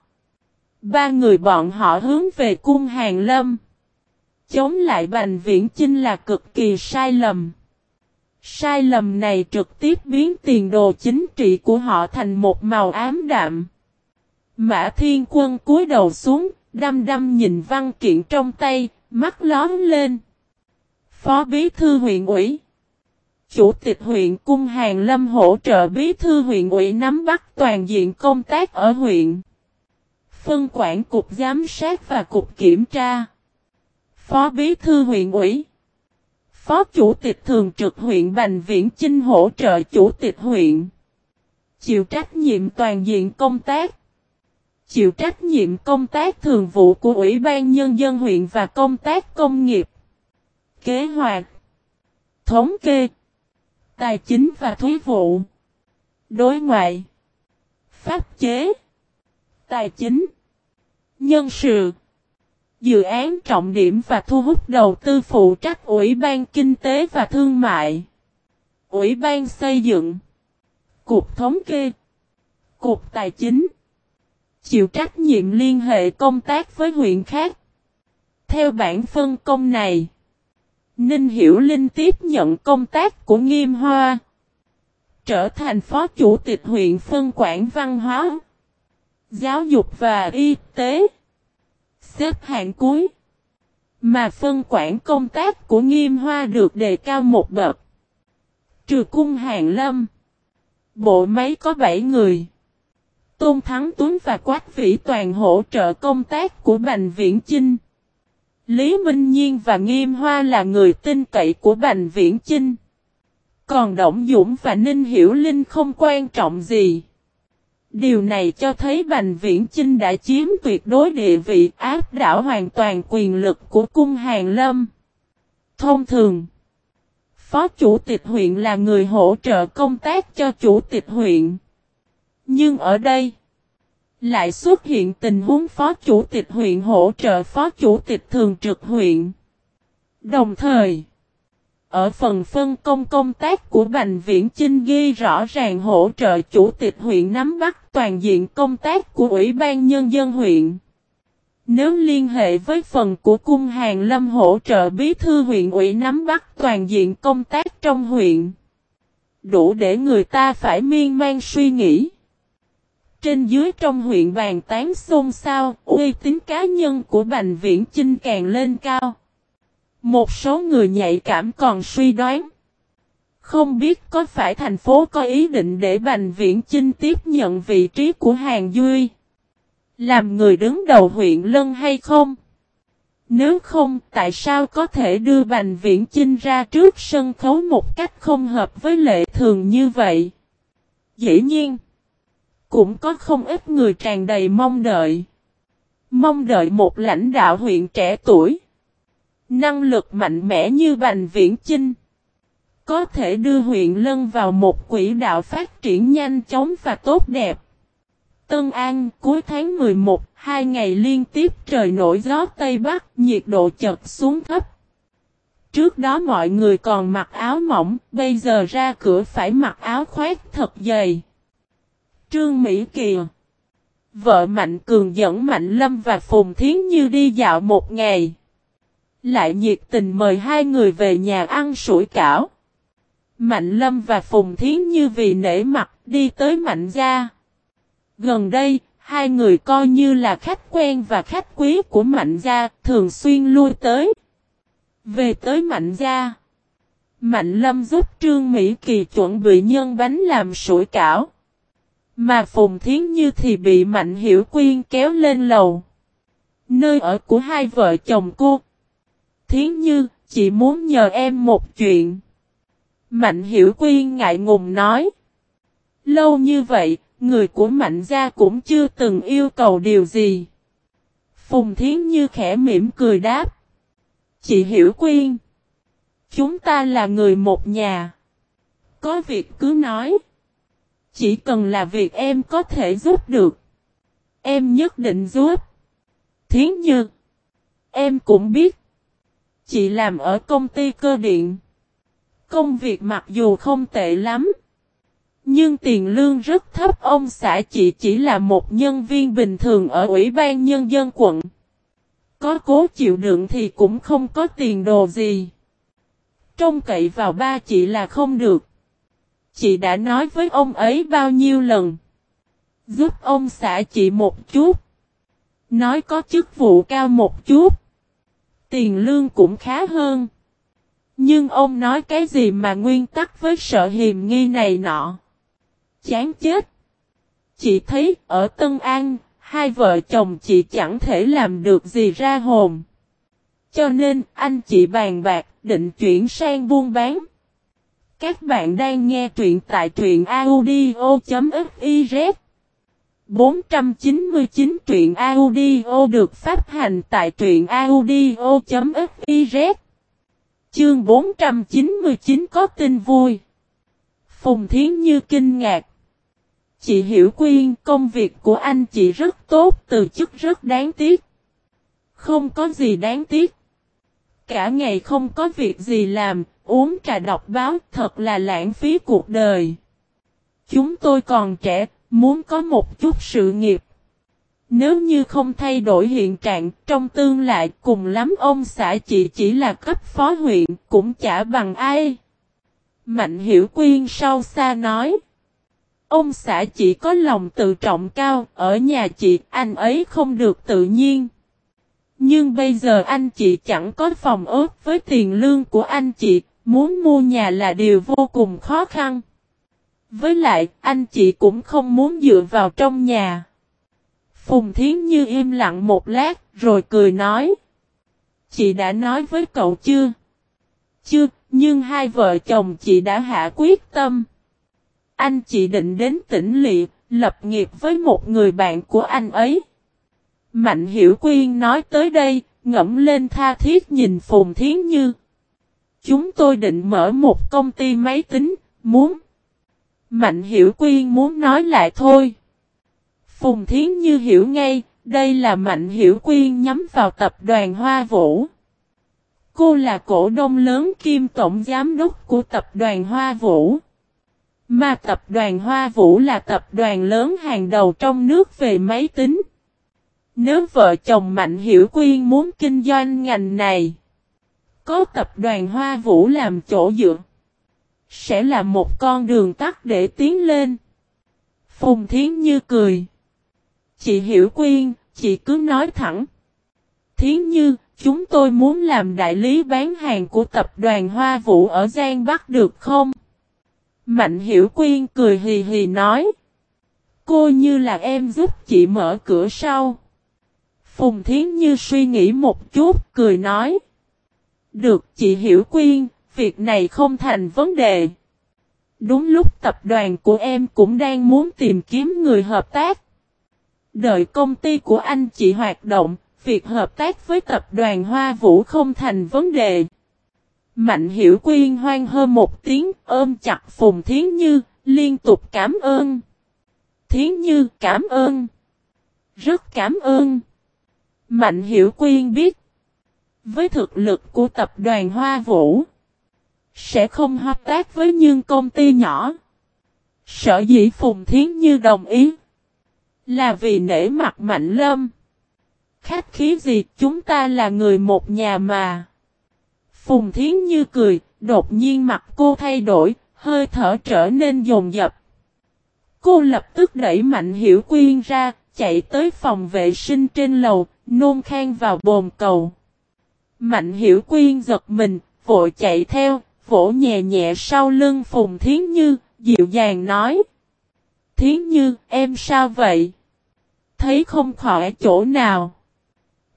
Ba người bọn họ hướng về cung hàng lâm. Chống lại Bành Viễn Chinh là cực kỳ sai lầm. Sai lầm này trực tiếp biến tiền đồ chính trị của họ thành một màu ám đạm. Mã Thiên Quân cúi đầu xuống, đăm đăm nhìn văn kiện trong tay, mắt lóm lên. Phó Bí Thư huyện ủy Chủ tịch huyện Cung Hàng Lâm hỗ trợ Bí Thư huyện ủy nắm bắt toàn diện công tác ở huyện. Phân quản Cục Giám sát và Cục Kiểm tra Phó Bí Thư huyện ủy Phó Chủ tịch Thường trực huyện Bành Viễn Chinh hỗ trợ Chủ tịch huyện. Chịu trách nhiệm toàn diện công tác. Chịu trách nhiệm công tác thường vụ của Ủy ban Nhân dân huyện và công tác công nghiệp. Kế hoạch. Thống kê. Tài chính và thuế vụ. Đối ngoại. Pháp chế. Tài chính. Nhân sự. Dự án trọng điểm và thu hút đầu tư phụ trách Ủy ban Kinh tế và Thương mại. Ủy ban xây dựng. Cục thống kê. Cục tài chính. Chịu trách nhiệm liên hệ công tác với huyện khác. Theo bản phân công này, Ninh Hiểu Linh tiếp nhận công tác của Nghiêm Hoa. Trở thành phó chủ tịch huyện phân quản văn hóa, giáo dục và y tế. Xếp hạng cuối. Mà phân quản công tác của Nghiêm Hoa được đề cao một bậc. Trừ cung hàng lâm. Bộ máy có 7 người. Tôn Thắng Tuấn và Quách Vĩ Toàn hỗ trợ công tác của Bành Viễn Chinh. Lý Minh Nhiên và Nghiêm Hoa là người tin cậy của Bành Viễn Chinh. Còn Động Dũng và Ninh Hiểu Linh không quan trọng gì. Điều này cho thấy Bành Viễn Chinh đã chiếm tuyệt đối địa vị áp đảo hoàn toàn quyền lực của cung hàng lâm. Thông thường, Phó Chủ tịch huyện là người hỗ trợ công tác cho Chủ tịch huyện. Nhưng ở đây, lại xuất hiện tình huống phó chủ tịch huyện hỗ trợ phó chủ tịch thường trực huyện. Đồng thời, ở phần phân công công tác của Bành Viễn Chinh ghi rõ ràng hỗ trợ chủ tịch huyện nắm bắt toàn diện công tác của Ủy ban Nhân dân huyện. Nếu liên hệ với phần của cung hàng lâm hỗ trợ bí thư huyện ủy nắm bắt toàn diện công tác trong huyện. Đủ để người ta phải miên man suy nghĩ. Trên dưới trong huyện bàn tán xôn xao, uy tín cá nhân của Bành Viễn Chinh càng lên cao. Một số người nhạy cảm còn suy đoán. Không biết có phải thành phố có ý định để Bành Viễn Chinh tiếp nhận vị trí của Hàng Duy. Làm người đứng đầu huyện Lân hay không? Nếu không, tại sao có thể đưa Bành Viễn Chinh ra trước sân khấu một cách không hợp với lệ thường như vậy? Dĩ nhiên, cũng có không ít người tràn đầy mong đợi. Mong đợi một lãnh đạo huyện trẻ tuổi. Năng lực mạnh mẽ như Bành Viễn Chinh. Có thể đưa huyện Lân vào một quỹ đạo phát triển nhanh chóng và tốt đẹp. Tân An cuối tháng 11, hai ngày liên tiếp trời nổi gió Tây Bắc, nhiệt độ chật xuống thấp. Trước đó mọi người còn mặc áo mỏng, bây giờ ra cửa phải mặc áo khoét thật dày. Trương Mỹ Kiều Vợ Mạnh Cường dẫn Mạnh Lâm và Phùng Thiến Như đi dạo một ngày. Lại nhiệt tình mời hai người về nhà ăn sủi cảo. Mạnh Lâm và Phùng Thiến Như vì nể mặt đi tới Mạnh Gia. Gần đây, hai người coi như là khách quen và khách quý của Mạnh Gia, thường xuyên lui tới. Về tới Mạnh Gia. Mạnh Lâm giúp Trương Mỹ Kỳ chuẩn bị nhân bánh làm sủi cảo. Mà Phùng Thiến Như thì bị Mạnh Hiểu Quyên kéo lên lầu. Nơi ở của hai vợ chồng cô. Thiến Như, chị muốn nhờ em một chuyện. Mạnh Hiểu Quyên ngại ngùng nói. Lâu như vậy, người của Mạnh gia cũng chưa từng yêu cầu điều gì. Phùng Thiến Như khẽ mỉm cười đáp. Chị Hiểu Quyên. Chúng ta là người một nhà. Có việc cứ nói. Chỉ cần là việc em có thể giúp được. Em nhất định giúp. Thiến Như. Em cũng biết. Chị làm ở công ty cơ điện. Công việc mặc dù không tệ lắm. Nhưng tiền lương rất thấp ông xã chị chỉ là một nhân viên bình thường ở Ủy ban Nhân dân quận. Có cố chịu đựng thì cũng không có tiền đồ gì. Trông cậy vào ba chị là không được chị đã nói với ông ấy bao nhiêu lần. Giúp ông xã chị một chút. Nói có chức vụ cao một chút. Tiền lương cũng khá hơn. Nhưng ông nói cái gì mà nguyên tắc với sợ hiềm nghi này nọ. Chán chết. Chị thấy ở Tân An, hai vợ chồng chị chẳng thể làm được gì ra hồn. Cho nên anh chị bàn bạc định chuyển sang buôn bán. Các bạn đang nghe truyện tại truyện audio.fif 499 truyện audio được phát hành tại truyện audio.fiz Chương 499 có tin vui. Phùng Thiến Như kinh ngạc. Chị hiểu quyên công việc của anh chị rất tốt từ chức rất đáng tiếc. Không có gì đáng tiếc. Cả ngày không có việc gì làm Uống trà đọc báo thật là lãng phí cuộc đời. Chúng tôi còn trẻ, muốn có một chút sự nghiệp. Nếu như không thay đổi hiện trạng, trong tương lai cùng lắm ông xã chị chỉ là cấp phó huyện, cũng chả bằng ai. Mạnh Hiểu Quyên sau xa nói. Ông xã chị có lòng tự trọng cao, ở nhà chị, anh ấy không được tự nhiên. Nhưng bây giờ anh chị chẳng có phòng ớt với tiền lương của anh chị, muốn mua nhà là điều vô cùng khó khăn. Với lại, anh chị cũng không muốn dựa vào trong nhà. Phùng Thiến Như im lặng một lát, rồi cười nói. Chị đã nói với cậu chưa? Chưa, nhưng hai vợ chồng chị đã hạ quyết tâm. Anh chị định đến tỉnh Liệt, lập nghiệp với một người bạn của anh ấy. Mạnh Hiểu Quyên nói tới đây, ngẫm lên tha thiết nhìn Phùng Thiến Như. Chúng tôi định mở một công ty máy tính, muốn. Mạnh Hiểu Quyên muốn nói lại thôi. Phùng Thiến Như hiểu ngay, đây là Mạnh Hiểu Quyên nhắm vào tập đoàn Hoa Vũ. Cô là cổ đông lớn kim tổng giám đốc của tập đoàn Hoa Vũ. Mà tập đoàn Hoa Vũ là tập đoàn lớn hàng đầu trong nước về máy tính. Nếu vợ chồng Mạnh Hiểu Quyên muốn kinh doanh ngành này, có tập đoàn Hoa Vũ làm chỗ dựa, sẽ là một con đường tắt để tiến lên. Phùng Thiến Như cười. Chị Hiểu Quyên, chị cứ nói thẳng. Thiến Như, chúng tôi muốn làm đại lý bán hàng của tập đoàn Hoa Vũ ở Giang Bắc được không? Mạnh Hiểu Quyên cười hì hì nói. Cô như là em giúp chị mở cửa sau. Phùng Thiến Như suy nghĩ một chút, cười nói. Được chị Hiểu Quyên, việc này không thành vấn đề. Đúng lúc tập đoàn của em cũng đang muốn tìm kiếm người hợp tác. Đợi công ty của anh chị hoạt động, việc hợp tác với tập đoàn Hoa Vũ không thành vấn đề. Mạnh hiểu quyên hoan hơn một tiếng ôm chặt Phùng Thiến Như, liên tục cảm ơn. Thiến Như cảm ơn. Rất cảm ơn. Mạnh hiểu quyên biết. Với thực lực của tập đoàn Hoa Vũ. Sẽ không hợp tác với những công ty nhỏ. Sở dĩ Phùng Thiến Như đồng ý. Là vì nể mặt Mạnh Lâm. Khách khí gì chúng ta là người một nhà mà. Phùng Thiến Như cười, đột nhiên mặt cô thay đổi, hơi thở trở nên dồn dập. Cô lập tức đẩy Mạnh Hiểu Quyên ra, chạy tới phòng vệ sinh trên lầu, nôn khan vào bồn cầu. Mạnh Hiểu Quyên giật mình, vội chạy theo, vỗ nhẹ nhẹ sau lưng Phùng Thiến Như, dịu dàng nói. Thiến Như, em sao vậy? Thấy không khỏi chỗ nào?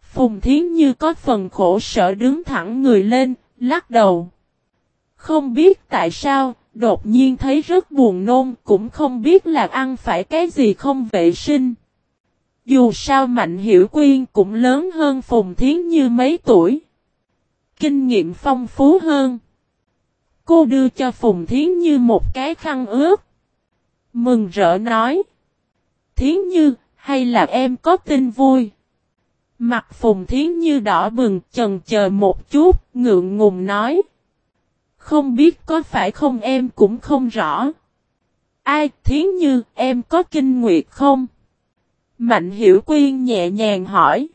Phùng Thiến Như có phần khổ sở đứng thẳng người lên, lắc đầu. Không biết tại sao, đột nhiên thấy rất buồn nôn, cũng không biết là ăn phải cái gì không vệ sinh. Dù sao Mạnh Hiểu Quyên cũng lớn hơn Phùng Thiến Như mấy tuổi. Kinh nghiệm phong phú hơn. Cô đưa cho Phùng Thiến Như một cái khăn ướt. Mừng rỡ nói. Thiến Như, hay là em có tin vui? Mặt Phùng Thiến Như đỏ bừng chần chờ một chút, ngượng ngùng nói. Không biết có phải không em cũng không rõ. Ai Thiến Như em có kinh nguyệt không? Mạnh Hiểu Quyên nhẹ nhàng hỏi.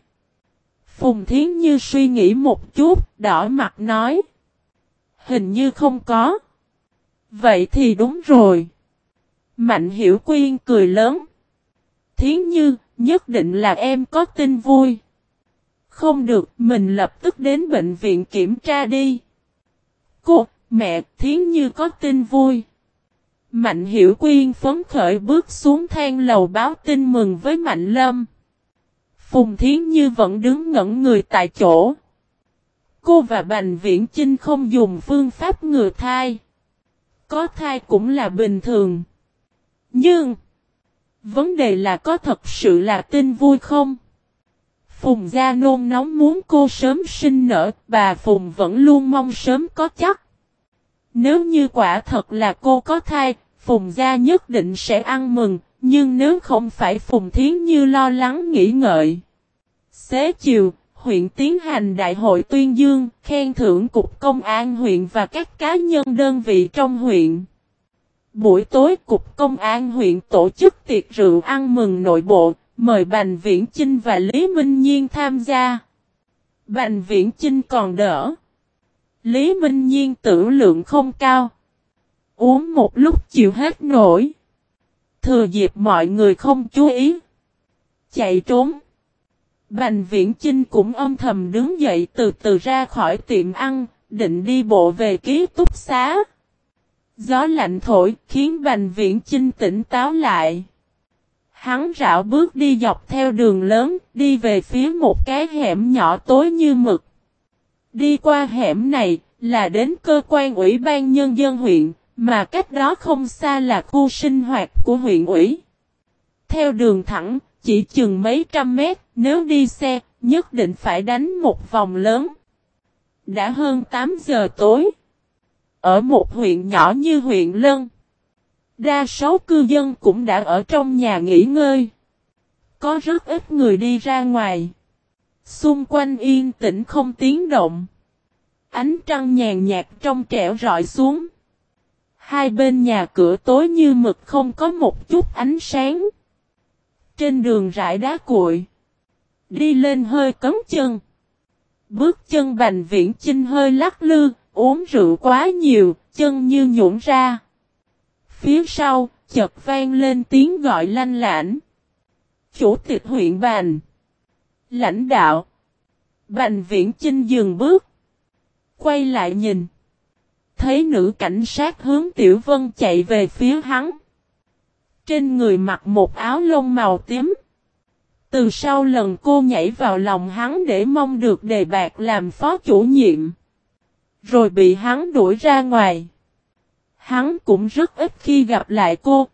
Phùng Thiến Như suy nghĩ một chút, đỏ mặt nói. Hình như không có. Vậy thì đúng rồi. Mạnh Hiểu Quyên cười lớn. Thiến Như, nhất định là em có tin vui. Không được, mình lập tức đến bệnh viện kiểm tra đi. Cô, mẹ, Thiến Như có tin vui. Mạnh Hiểu Quyên phấn khởi bước xuống thang lầu báo tin mừng với Mạnh Lâm. Phùng Thiến Như vẫn đứng ngẩn người tại chỗ. Cô và Bành Viễn Chinh không dùng phương pháp ngừa thai. Có thai cũng là bình thường. Nhưng, vấn đề là có thật sự là tin vui không? Phùng Gia nôn nóng muốn cô sớm sinh nở, bà Phùng vẫn luôn mong sớm có chắc. Nếu như quả thật là cô có thai, Phùng Gia nhất định sẽ ăn mừng, nhưng nếu không phải Phùng Thiến Như lo lắng nghĩ ngợi. Xế chiều, huyện tiến hành đại hội tuyên dương, khen thưởng cục công an huyện và các cá nhân đơn vị trong huyện. Buổi tối cục công an huyện tổ chức tiệc rượu ăn mừng nội bộ, mời Bành Viễn Chinh và Lý Minh Nhiên tham gia. Bành Viễn Chinh còn đỡ. Lý Minh Nhiên tử lượng không cao. Uống một lúc chịu hết nổi. Thừa dịp mọi người không chú ý. Chạy trốn. Bành Viễn trinh cũng âm thầm đứng dậy từ từ ra khỏi tiệm ăn, định đi bộ về ký túc xá. Gió lạnh thổi khiến Bành Viễn trinh tỉnh táo lại. Hắn rảo bước đi dọc theo đường lớn, đi về phía một cái hẻm nhỏ tối như mực. Đi qua hẻm này, là đến cơ quan ủy ban nhân dân huyện, mà cách đó không xa là khu sinh hoạt của huyện ủy. Theo đường thẳng, chỉ chừng mấy trăm mét, nếu đi xe, nhất định phải đánh một vòng lớn. Đã hơn 8 giờ tối. Ở một huyện nhỏ như huyện Lân. Đa số cư dân cũng đã ở trong nhà nghỉ ngơi. Có rất ít người đi ra ngoài. Xung quanh yên tĩnh không tiếng động. Ánh trăng nhàn nhạt trong trẻo rọi xuống. Hai bên nhà cửa tối như mực không có một chút ánh sáng. Trên đường rải đá cuội. Đi lên hơi cấm chân. Bước chân bành viễn chinh hơi lắc lư, uống rượu quá nhiều, chân như nhũn ra. Phía sau, chợt vang lên tiếng gọi lanh lãnh. Chủ tịch huyện Bành. Lãnh đạo. Bành viễn chinh dừng bước. Quay lại nhìn. Thấy nữ cảnh sát hướng Tiểu Vân chạy về phía hắn. Trên người mặc một áo lông màu tím. Từ sau lần cô nhảy vào lòng hắn để mong được đề bạc làm phó chủ nhiệm. Rồi bị hắn đuổi ra ngoài. Hắn cũng rất ít khi gặp lại cô.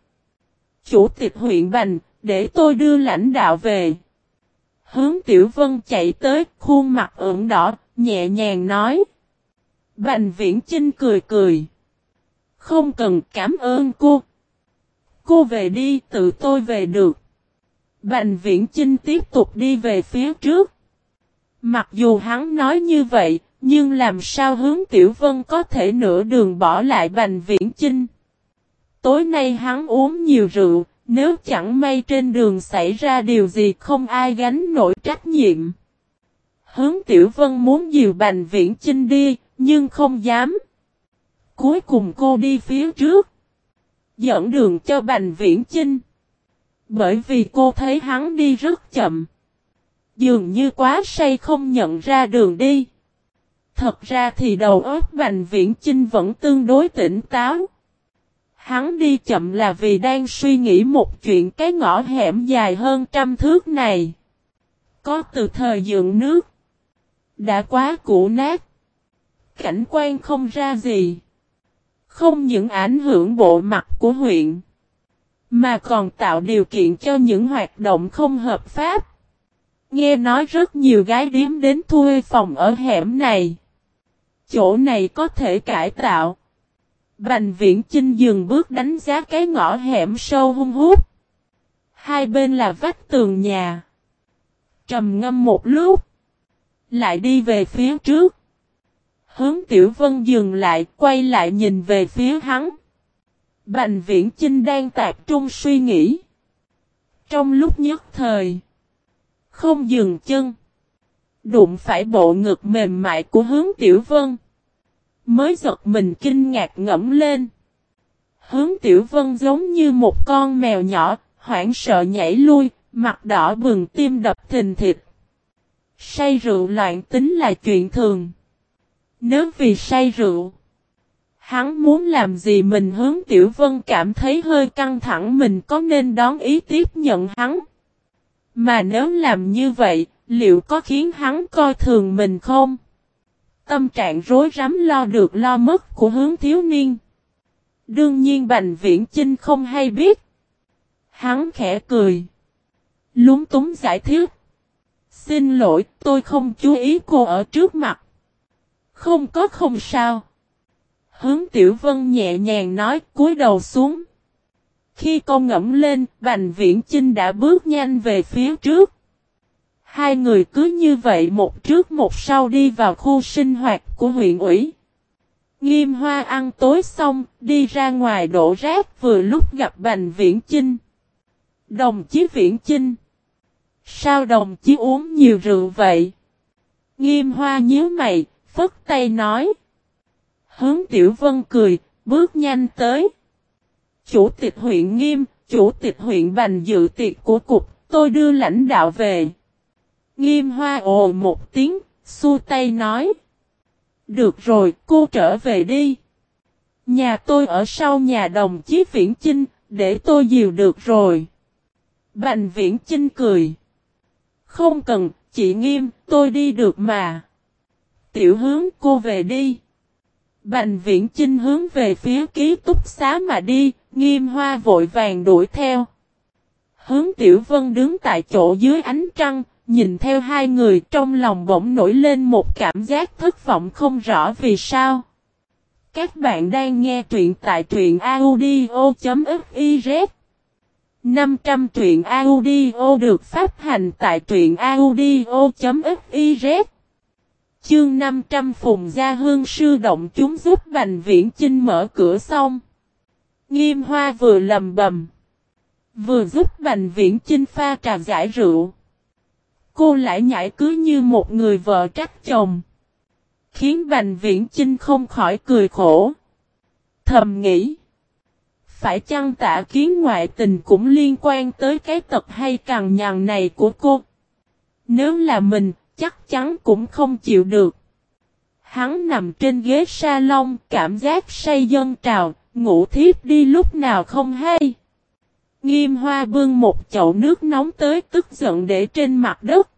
Chủ tịch huyện Bành, để tôi đưa lãnh đạo về. Hướng Tiểu Vân chạy tới, khuôn mặt ửng đỏ, nhẹ nhàng nói. Bành Viễn Chinh cười cười. Không cần cảm ơn cô. Cô về đi, tự tôi về được. Bành Viễn Chinh tiếp tục đi về phía trước. Mặc dù hắn nói như vậy, nhưng làm sao hướng Tiểu Vân có thể nửa đường bỏ lại Bành Viễn Chinh. Tối nay hắn uống nhiều rượu, nếu chẳng may trên đường xảy ra điều gì không ai gánh nổi trách nhiệm. Hướng Tiểu Vân muốn dìu Bành Viễn Chinh đi, nhưng không dám. Cuối cùng cô đi phía trước. Dẫn đường cho Bành Viễn Chinh. Bởi vì cô thấy hắn đi rất chậm. Dường như quá say không nhận ra đường đi. Thật ra thì đầu óc Bành Viễn Chinh vẫn tương đối tỉnh táo. Hắn đi chậm là vì đang suy nghĩ một chuyện cái ngõ hẻm dài hơn trăm thước này. Có từ thời dựng nước. Đã quá cũ nát. Cảnh quan không ra gì. Không những ảnh hưởng bộ mặt của huyện. Mà còn tạo điều kiện cho những hoạt động không hợp pháp. Nghe nói rất nhiều gái điếm đến thuê phòng ở hẻm này. Chỗ này có thể cải tạo. Bành viễn Trinh dừng bước đánh giá cái ngõ hẻm sâu hung hút. Hai bên là vách tường nhà. Trầm ngâm một lúc. Lại đi về phía trước. Hướng Tiểu Vân dừng lại, quay lại nhìn về phía hắn. Bành Viễn Chinh đang tập trung suy nghĩ. Trong lúc nhất thời, không dừng chân, đụng phải bộ ngực mềm mại của hướng Tiểu Vân. Mới giật mình kinh ngạc ngẫm lên. Hướng Tiểu Vân giống như một con mèo nhỏ, hoảng sợ nhảy lui, mặt đỏ bừng tim đập thình thịt. Say rượu loạn tính là chuyện thường. Nếu vì say rượu, hắn muốn làm gì mình hướng Tiểu Vân cảm thấy hơi căng thẳng mình có nên đón ý tiếp nhận hắn. Mà nếu làm như vậy, liệu có khiến hắn coi thường mình không? Tâm trạng rối rắm lo được lo mất của hướng thiếu niên. Đương nhiên Bành Viễn Chinh không hay biết. Hắn khẽ cười. Lúng túng giải thích. Xin lỗi, tôi không chú ý cô ở trước mặt. Không có không sao. Hướng Tiểu Vân nhẹ nhàng nói cúi đầu xuống. Khi con ngẫm lên, Bành Viễn Chinh đã bước nhanh về phía trước. Hai người cứ như vậy một trước một sau đi vào khu sinh hoạt của huyện ủy. Nghiêm hoa ăn tối xong, đi ra ngoài đổ rác vừa lúc gặp Bành Viễn Chinh. Đồng chí Viễn Chinh. Sao đồng chí uống nhiều rượu vậy? Nghiêm hoa nhíu mày, phất tay nói. Hướng Tiểu Vân cười, bước nhanh tới. Chủ tịch huyện Nghiêm, chủ tịch huyện Bành dự tiệc của cục, tôi đưa lãnh đạo về. Nghiêm hoa ồ một tiếng, xua tay nói. Được rồi, cô trở về đi. Nhà tôi ở sau nhà đồng chí Viễn Chinh, để tôi dìu được rồi. Bành Viễn Chinh cười. Không cần, chị Nghiêm, tôi đi được mà. Tiểu hướng cô về đi. Bành Viễn Chinh hướng về phía ký túc xá mà đi, Nghiêm hoa vội vàng đuổi theo. Hướng Tiểu Vân đứng tại chỗ dưới ánh trăng, nhìn theo hai người trong lòng bỗng nổi lên một cảm giác thất vọng không rõ vì sao. Các bạn đang nghe truyện tại truyện audio.fiz 500 truyện audio được phát hành tại truyện audio.fiz Chương 500 Phùng Gia Hương sư động chúng giúp Bành Viễn Chinh mở cửa xong. Nghiêm Hoa vừa lầm bầm. Vừa giúp Bành Viễn Chinh pha trà giải rượu. Cô lại nhảy cứ như một người vợ trách chồng. Khiến Bành Viễn Chinh không khỏi cười khổ. Thầm nghĩ. Phải chăng tạ kiến ngoại tình cũng liên quan tới cái tật hay cằn nhằn này của cô? Nếu là mình, chắc chắn cũng không chịu được. Hắn nằm trên ghế salon, cảm giác say dân trào, ngủ thiếp đi lúc nào không hay. Nghiêm hoa bưng một chậu nước nóng tới tức giận để trên mặt đất.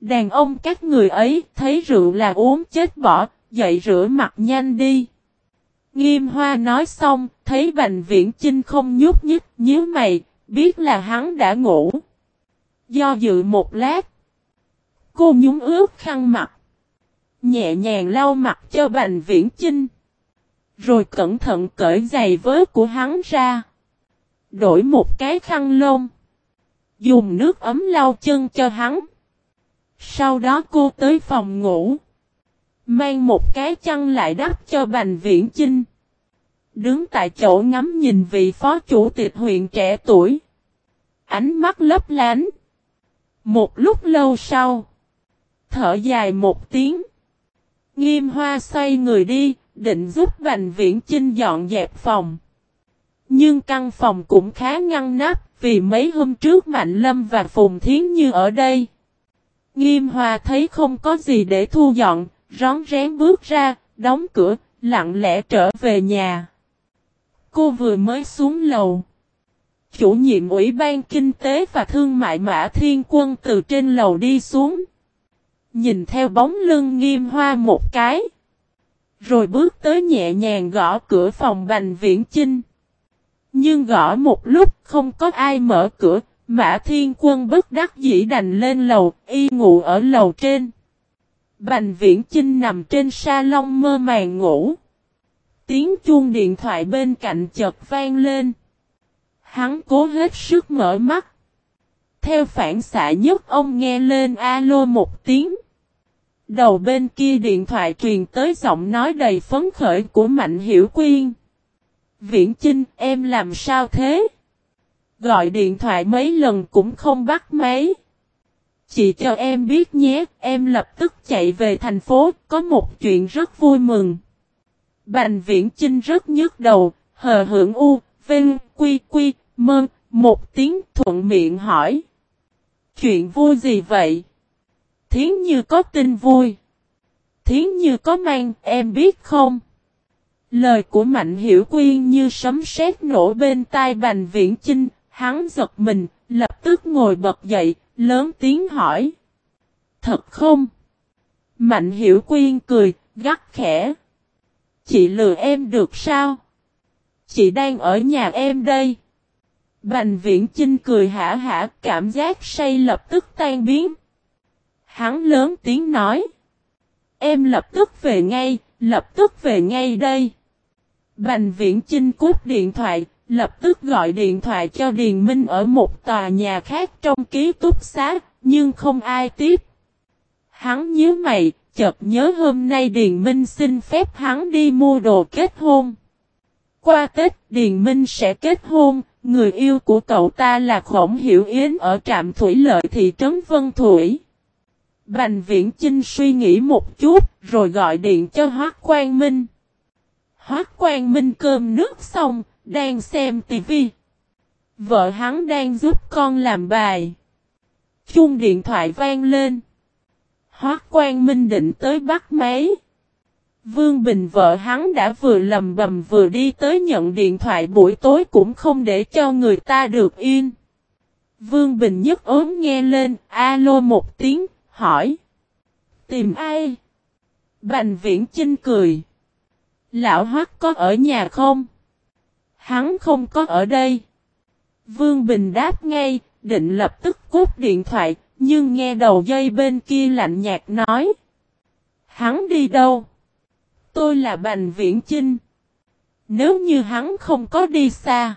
Đàn ông các người ấy thấy rượu là uống chết bỏ, dậy rửa mặt nhanh đi. Nghiêm hoa nói xong, thấy Bành Viễn Chinh không nhúc nhích, nhíu mày, biết là hắn đã ngủ. Do dự một lát, cô nhúng ướt khăn mặt, nhẹ nhàng lau mặt cho Bành Viễn Chinh. Rồi cẩn thận cởi giày vớ của hắn ra. Đổi một cái khăn lông. Dùng nước ấm lau chân cho hắn. Sau đó cô tới phòng ngủ. Mang một cái chăn lại đắp cho Bành Viễn Chinh. Đứng tại chỗ ngắm nhìn vị phó chủ tịch huyện trẻ tuổi. Ánh mắt lấp lánh. Một lúc lâu sau. Thở dài một tiếng. Nghiêm hoa xoay người đi, định giúp Bành Viễn Chinh dọn dẹp phòng. Nhưng căn phòng cũng khá ngăn nắp, vì mấy hôm trước Mạnh Lâm và Phùng Thiến Như ở đây. Nghiêm Hòa thấy không có gì để thu dọn, rón rén bước ra, đóng cửa, lặng lẽ trở về nhà. Cô vừa mới xuống lầu. Chủ nhiệm Ủy ban Kinh tế và Thương mại Mã Thiên Quân từ trên lầu đi xuống. Nhìn theo bóng lưng nghiêm hoa một cái. Rồi bước tới nhẹ nhàng gõ cửa phòng Bành Viễn Chinh. Nhưng gõ một lúc không có ai mở cửa, Mã Thiên Quân bất đắc dĩ đành lên lầu, y ngủ ở lầu trên. Bành Viễn Chinh nằm trên sa lông mơ màng ngủ. Tiếng chuông điện thoại bên cạnh chợt vang lên. Hắn cố hết sức mở mắt. Theo phản xạ nhất ông nghe lên alo một tiếng. Đầu bên kia điện thoại truyền tới giọng nói đầy phấn khởi của Mạnh Hiểu Quyên. Viễn Chinh, em làm sao thế? Gọi điện thoại mấy lần cũng không bắt máy. Chị cho em biết nhé, em lập tức chạy về thành phố, có một chuyện rất vui mừng. Bành Viễn Chinh rất nhức đầu, hờ hưởng u, vinh, quy quy, mơ, một tiếng thuận miệng hỏi. Chuyện vui gì vậy? Thiến như có tin vui. Thiến như có mang, em biết không? Lời của Mạnh Hiểu Quyên như sấm sét nổ bên tai Bành Viễn Chinh, hắn giật mình, lập tức ngồi bật dậy, lớn tiếng hỏi. Thật không? Mạnh Hiểu Quyên cười, gắt khẽ. Chị lừa em được sao? Chị đang ở nhà em đây. Bành Viễn Chinh cười hả hả, cảm giác say lập tức tan biến. Hắn lớn tiếng nói. Em lập tức về ngay, lập tức về ngay đây. Bành viễn chinh cút điện thoại, lập tức gọi điện thoại cho Điền Minh ở một tòa nhà khác trong ký túc xá, nhưng không ai tiếp. Hắn nhớ mày, chợt nhớ hôm nay Điền Minh xin phép hắn đi mua đồ kết hôn. Qua Tết Điền Minh sẽ kết hôn, Người yêu của cậu ta là Khổng Hiểu Yến ở trạm thủy lợi thị trấn Vân Thủy. Bành Viễn Chinh suy nghĩ một chút, rồi gọi điện cho Hoác Quang Minh. Hoác Quang Minh cơm nước xong, đang xem tivi. Vợ hắn đang giúp con làm bài. chuông điện thoại vang lên. Hoác Quang Minh định tới bắt máy. Vương Bình vợ hắn đã vừa lầm bầm vừa đi tới nhận điện thoại buổi tối cũng không để cho người ta được yên. Vương Bình nhất ốm nghe lên, alo một tiếng, hỏi. Tìm ai? Bành viễn Trinh cười. Lão Hoắc có ở nhà không? Hắn không có ở đây. Vương Bình đáp ngay, định lập tức cút điện thoại, nhưng nghe đầu dây bên kia lạnh nhạt nói. Hắn đi đâu? Tôi là Bành Viễn Chinh. Nếu như hắn không có đi xa.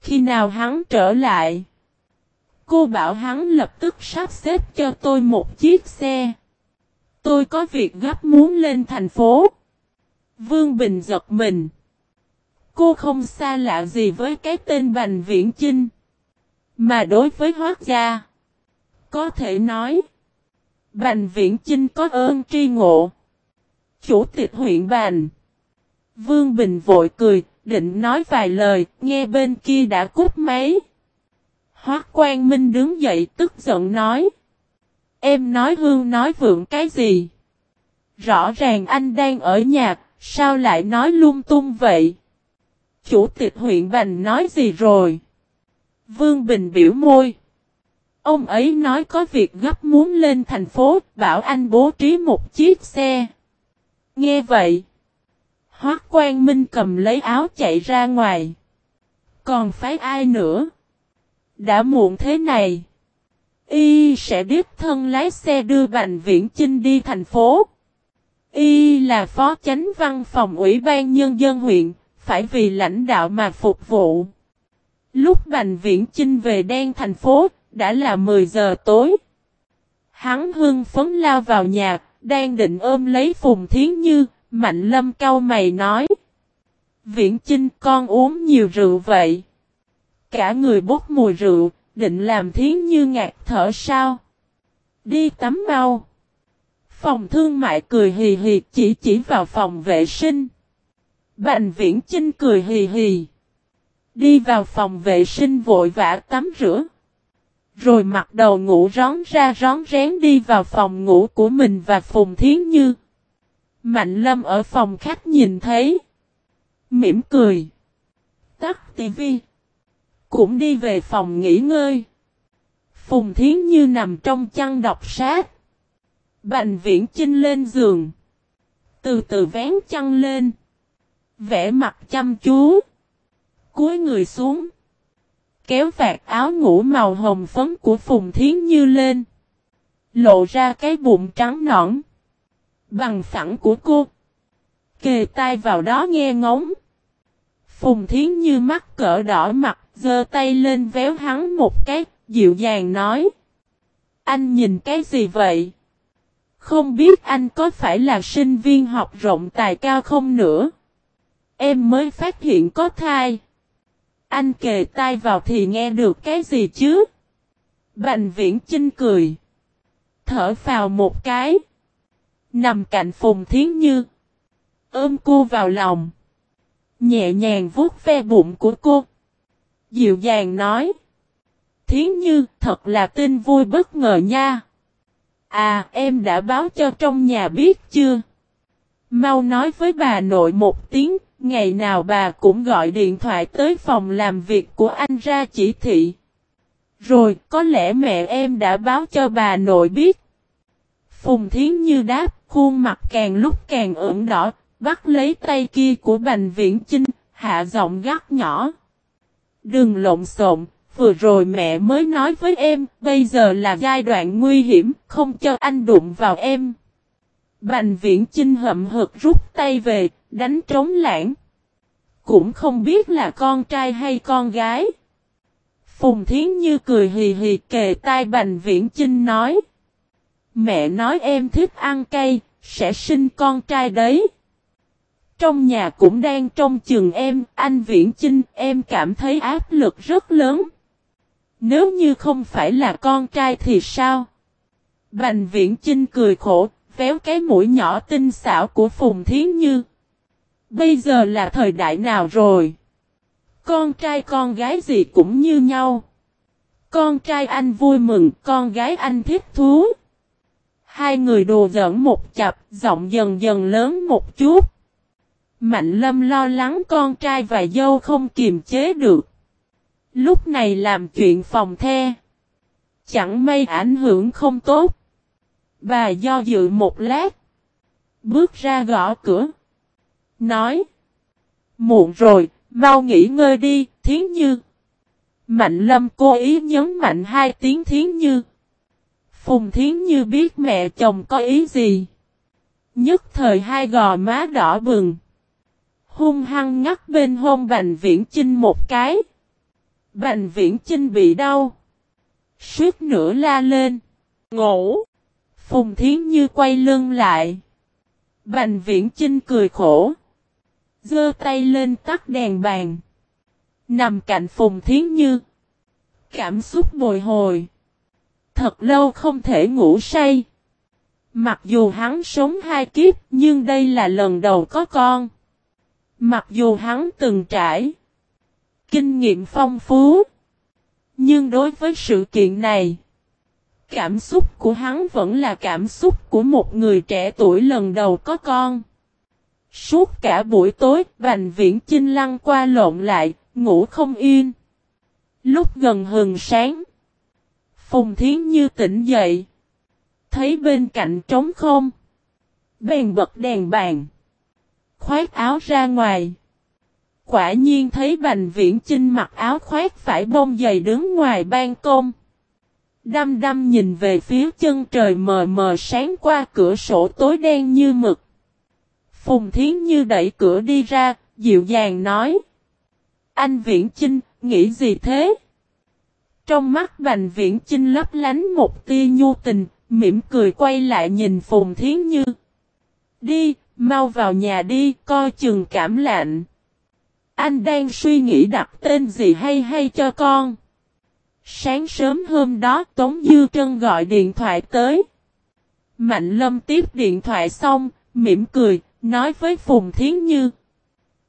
Khi nào hắn trở lại? Cô bảo hắn lập tức sắp xếp cho tôi một chiếc xe. Tôi có việc gấp muốn lên thành phố. Vương Bình giật mình. Cô không xa lạ gì với cái tên Bành Viễn Chinh. Mà đối với Hoác Gia. Có thể nói. Bành Viễn Chinh có ơn tri ngộ. Chủ tịch huyện Bành. Vương Bình vội cười, định nói vài lời, nghe bên kia đã cút máy. Hoác Quang Minh đứng dậy tức giận nói. Em nói hương nói vượng cái gì? Rõ ràng anh đang ở nhà, sao lại nói lung tung vậy? Chủ tịch huyện Bành nói gì rồi? Vương Bình biểu môi. Ông ấy nói có việc gấp muốn lên thành phố, bảo anh bố trí một chiếc xe. Nghe vậy. Hoác Quang Minh cầm lấy áo chạy ra ngoài. Còn phái ai nữa? Đã muộn thế này. Y sẽ đích thân lái xe đưa Bành Viễn Chinh đi thành phố. Y là phó chánh văn phòng Ủy ban Nhân dân huyện, phải vì lãnh đạo mà phục vụ. Lúc Bành Viễn Chinh về đen thành phố, đã là 10 giờ tối. Hắn hưng phấn lao vào nhà, đang định ôm lấy Phùng Thiến Như, Mạnh Lâm cau mày nói. Viễn Chinh con uống nhiều rượu vậy. Cả người bốc mùi rượu, định làm Thiến Như ngạc thở sao. Đi tắm mau. Phòng thương mại cười hì hì chỉ chỉ vào phòng vệ sinh. Bành viễn Chinh cười hì hì. Đi vào phòng vệ sinh vội vã tắm rửa. Rồi mặc đầu ngủ rón ra rón rén đi vào phòng ngủ của mình và Phùng Thiến Như. Mạnh Lâm ở phòng khách nhìn thấy. Mỉm cười. Tắt tivi. Cũng đi về phòng nghỉ ngơi. Phùng Thiến Như nằm trong chăn đọc sát. Bành viễn chinh lên giường. Từ từ vén chăn lên. Vẽ mặt chăm chú. Cúi người xuống. Kéo vạt áo ngủ màu hồng phấn của Phùng Thiến Như lên. Lộ ra cái bụng trắng nõn. Bằng phẳng của cô. Kề tai vào đó nghe ngóng. Phùng Thiến Như mắt cỡ đỏ mặt, giơ tay lên véo hắn một cái, dịu dàng nói. Anh nhìn cái gì vậy? Không biết anh có phải là sinh viên học rộng tài cao không nữa? Em mới phát hiện có thai. Anh kề tai vào thì nghe được cái gì chứ? Bành viễn chinh cười. Thở vào một cái. Nằm cạnh Phùng Thiến Như. Ôm cô vào lòng. Nhẹ nhàng vuốt ve bụng của cô. Dịu dàng nói. Thiến Như thật là tin vui bất ngờ nha. À em đã báo cho trong nhà biết chưa? Mau nói với bà nội một tiếng, ngày nào bà cũng gọi điện thoại tới phòng làm việc của anh ra chỉ thị. Rồi, có lẽ mẹ em đã báo cho bà nội biết. Phùng Thiến Như đáp, khuôn mặt càng lúc càng ửng đỏ, bắt lấy tay kia của Bành Viễn Chinh, hạ giọng gắt nhỏ. Đừng lộn xộn, vừa rồi mẹ mới nói với em, bây giờ là giai đoạn nguy hiểm, không cho anh đụng vào em. Bành Viễn Chinh hậm hực rút tay về, đánh trống lãng. Cũng không biết là con trai hay con gái. Phùng Thiến Như cười hì hì kề tai Bành Viễn Chinh nói. Mẹ nói em thích ăn cây, sẽ sinh con trai đấy. Trong nhà cũng đang trong chừng em, anh Viễn Chinh, em cảm thấy áp lực rất lớn. Nếu như không phải là con trai thì sao? Bành Viễn Chinh cười khổ, véo cái mũi nhỏ tinh xảo của Phùng Thiến Như. Bây giờ là thời đại nào rồi? Con trai con gái gì cũng như nhau. Con trai anh vui mừng, con gái anh thích thú. Hai người đồ giỡn một chập, giọng dần dần lớn một chút. Mạnh lâm lo lắng con trai và dâu không kiềm chế được. Lúc này làm chuyện phòng the. Chẳng may ảnh hưởng không tốt. Bà do dự một lát. Bước ra gõ cửa. Nói. Muộn rồi, mau nghỉ ngơi đi, thiến như. Mạnh lâm cố ý nhấn mạnh hai tiếng thiến như. Phùng thiến như biết mẹ chồng có ý gì. Nhất thời hai gò má đỏ bừng. Hung hăng ngắt bên hông Bành Viễn Chinh một cái. Bành Viễn Chinh bị đau. suýt nữa la lên. Ngủ. Phùng Thiến Như quay lưng lại. Bành Viễn Chinh cười khổ. Dơ tay lên tắt đèn bàn. Nằm cạnh Phùng Thiến Như. Cảm xúc bồi hồi. Thật lâu không thể ngủ say. Mặc dù hắn sống hai kiếp, nhưng đây là lần đầu có con. Mặc dù hắn từng trải. Kinh nghiệm phong phú. Nhưng đối với sự kiện này. Cảm xúc của hắn vẫn là cảm xúc của một người trẻ tuổi lần đầu có con. Suốt cả buổi tối, Bành Viễn Chinh lăn qua lộn lại, ngủ không yên. Lúc gần hừng sáng, Phùng Thiến Như tỉnh dậy. Thấy bên cạnh trống không. Bèn bật đèn bàn khoác áo ra ngoài. Quả nhiên thấy Bành Viễn Chinh mặc áo khoác phải bông dày đứng ngoài ban công. Đăm đăm nhìn về phía chân trời mờ mờ sáng qua cửa sổ tối đen như mực. Phùng Thiến Như đẩy cửa đi ra, dịu dàng nói. Anh Viễn Chinh, nghĩ gì thế? Trong mắt Bành Viễn Chinh lấp lánh một tia nhu tình, mỉm cười quay lại nhìn Phùng Thiến Như. Đi, mau vào nhà đi, coi chừng cảm lạnh. Anh đang suy nghĩ đặt tên gì hay hay cho con. Sáng sớm hôm đó Tống Dư Trân gọi điện thoại tới. Mạnh Lâm tiếp điện thoại xong, mỉm cười, nói với Phùng Thiến Như.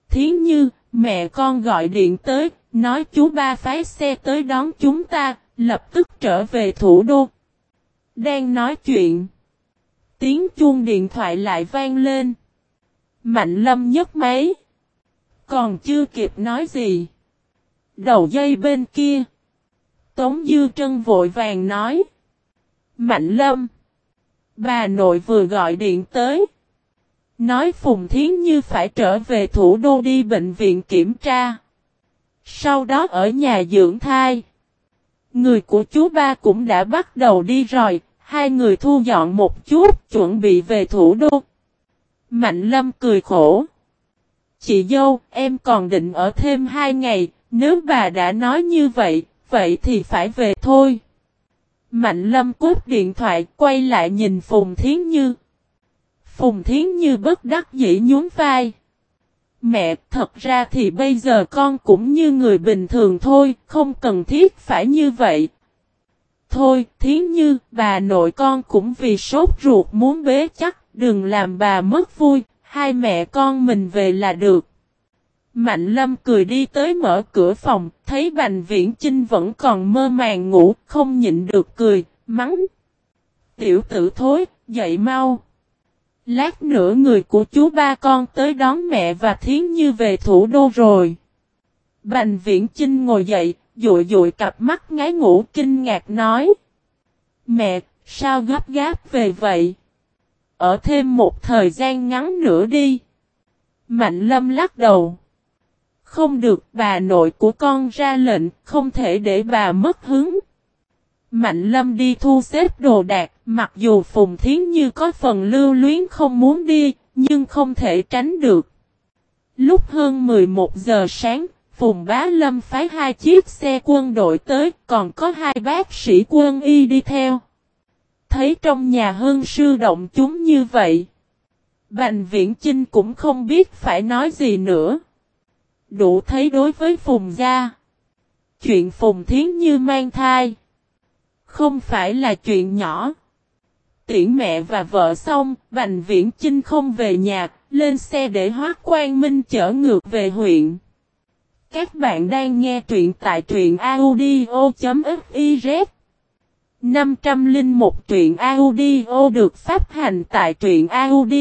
Thiến Như, mẹ con gọi điện tới, nói chú ba phái xe tới đón chúng ta, lập tức trở về thủ đô. Đang nói chuyện. Tiếng chuông điện thoại lại vang lên. Mạnh Lâm nhấc máy. Còn chưa kịp nói gì. Đầu dây bên kia. Tống Dư Trân vội vàng nói. Mạnh lâm. Bà nội vừa gọi điện tới. Nói Phùng Thiến Như phải trở về thủ đô đi bệnh viện kiểm tra. Sau đó ở nhà dưỡng thai. Người của chú ba cũng đã bắt đầu đi rồi. Hai người thu dọn một chút chuẩn bị về thủ đô. Mạnh lâm cười khổ. Chị dâu, em còn định ở thêm hai ngày, nếu bà đã nói như vậy, vậy thì phải về thôi. Mạnh lâm cúp điện thoại, quay lại nhìn Phùng Thiến Như. Phùng Thiến Như bất đắc dĩ nhún vai. Mẹ, thật ra thì bây giờ con cũng như người bình thường thôi, không cần thiết phải như vậy. Thôi, Thiến Như, bà nội con cũng vì sốt ruột muốn bế chắc, đừng làm bà mất vui, hai mẹ con mình về là được. Mạnh lâm cười đi tới mở cửa phòng, thấy Bành Viễn Chinh vẫn còn mơ màng ngủ, không nhịn được cười, mắng. Tiểu tử thối, dậy mau. Lát nữa người của chú ba con tới đón mẹ và thiến như về thủ đô rồi. Bành Viễn Chinh ngồi dậy, dụi dụi cặp mắt ngái ngủ kinh ngạc nói. Mẹ, sao gấp gáp về vậy? Ở thêm một thời gian ngắn nữa đi. Mạnh lâm lắc đầu. Không được bà nội của con ra lệnh, không thể để bà mất hứng. Mạnh lâm đi thu xếp đồ đạc, mặc dù Phùng Thiến Như có phần lưu luyến không muốn đi, nhưng không thể tránh được. Lúc hơn 11 giờ sáng, Phùng Bá Lâm phái hai chiếc xe quân đội tới, còn có hai bác sĩ quân y đi theo. Thấy trong nhà hương sư động chúng như vậy. Bành Viễn Chinh cũng không biết phải nói gì nữa. Đủ thấy đối với Phùng Gia. Chuyện Phùng Thiến Như mang thai. Không phải là chuyện nhỏ. Tiễn mẹ và vợ xong, Bành Viễn Chinh không về nhà, lên xe để hóa Quang Minh chở ngược về huyện. Các bạn đang nghe truyện tại truyện audio.fiz 501 truyện audio được phát hành tại truyện audio.fiz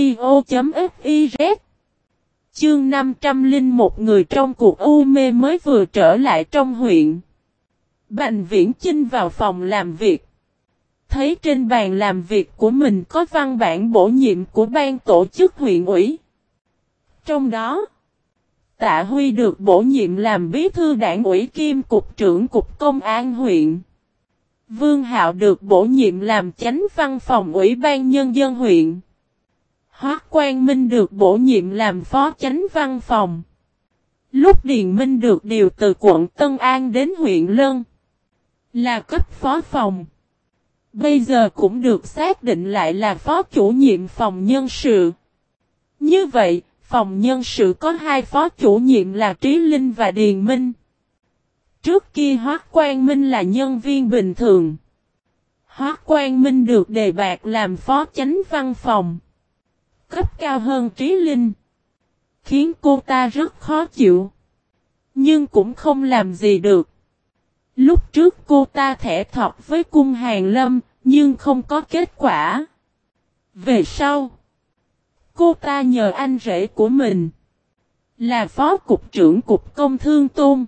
Chương 501 người trong cuộc u mê mới vừa trở lại trong huyện. Bành Viễn Chinh vào phòng làm việc. Thấy trên bàn làm việc của mình có văn bản bổ nhiệm của ban tổ chức huyện ủy. Trong đó, Tạ Huy được bổ nhiệm làm bí thư đảng ủy kim cục trưởng cục công an huyện. Vương Hạo được bổ nhiệm làm chánh văn phòng ủy ban nhân dân huyện. Hoác Quang Minh được bổ nhiệm làm phó chánh văn phòng. Lúc Điền Minh được điều từ quận Tân An đến huyện Lân. Là cấp phó phòng. Bây giờ cũng được xác định lại là phó chủ nhiệm phòng nhân sự. Như vậy, phòng nhân sự có hai phó chủ nhiệm là Trí Linh và Điền Minh. Trước kia Hoác Quang Minh là nhân viên bình thường. Hoác Quang Minh được đề bạc làm phó chánh văn phòng. Cấp cao hơn Trí Linh. Khiến cô ta rất khó chịu. Nhưng cũng không làm gì được. Lúc trước cô ta thẻ thọc với cung hàng lâm, nhưng không có kết quả. Về sau, cô ta nhờ anh rể của mình, là phó cục trưởng cục công thương tôn.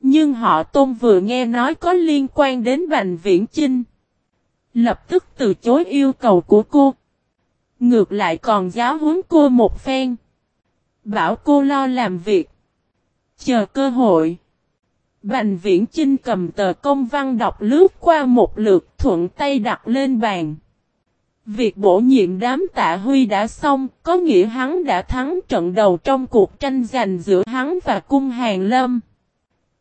Nhưng họ tôn vừa nghe nói có liên quan đến Bành Viễn Chinh. Lập tức từ chối yêu cầu của cô. Ngược lại còn giáo huấn cô một phen. Bảo cô lo làm việc. Chờ cơ hội. Bành viễn Trinh cầm tờ công văn đọc lướt qua một lượt thuận tay đặt lên bàn. Việc bổ nhiệm đám tạ huy đã xong, có nghĩa hắn đã thắng trận đầu trong cuộc tranh giành giữa hắn và cung hàng lâm.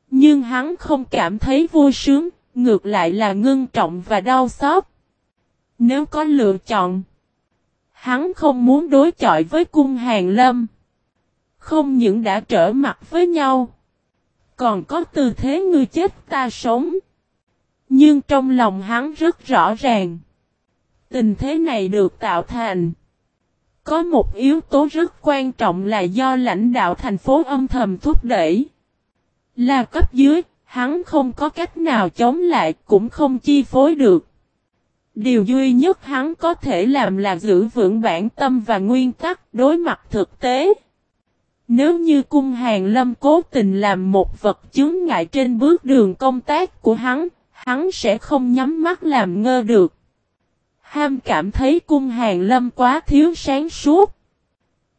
Nhưng hắn không cảm thấy vui sướng, ngược lại là ngưng trọng và đau xót. Nếu có lựa chọn, hắn không muốn đối chọi với cung hàng lâm. Không những đã trở mặt với nhau, còn có tư thế ngươi chết ta sống. Nhưng trong lòng hắn rất rõ ràng. Tình thế này được tạo thành. Có một yếu tố rất quan trọng là do lãnh đạo thành phố âm thầm thúc đẩy. Là cấp dưới, hắn không có cách nào chống lại cũng không chi phối được. Điều duy nhất hắn có thể làm là giữ vững bản tâm và nguyên tắc đối mặt thực tế. Nếu như cung hàng lâm cố tình làm một vật chứng ngại trên bước đường công tác của hắn, hắn sẽ không nhắm mắt làm ngơ được. Ham cảm thấy cung hàng lâm quá thiếu sáng suốt.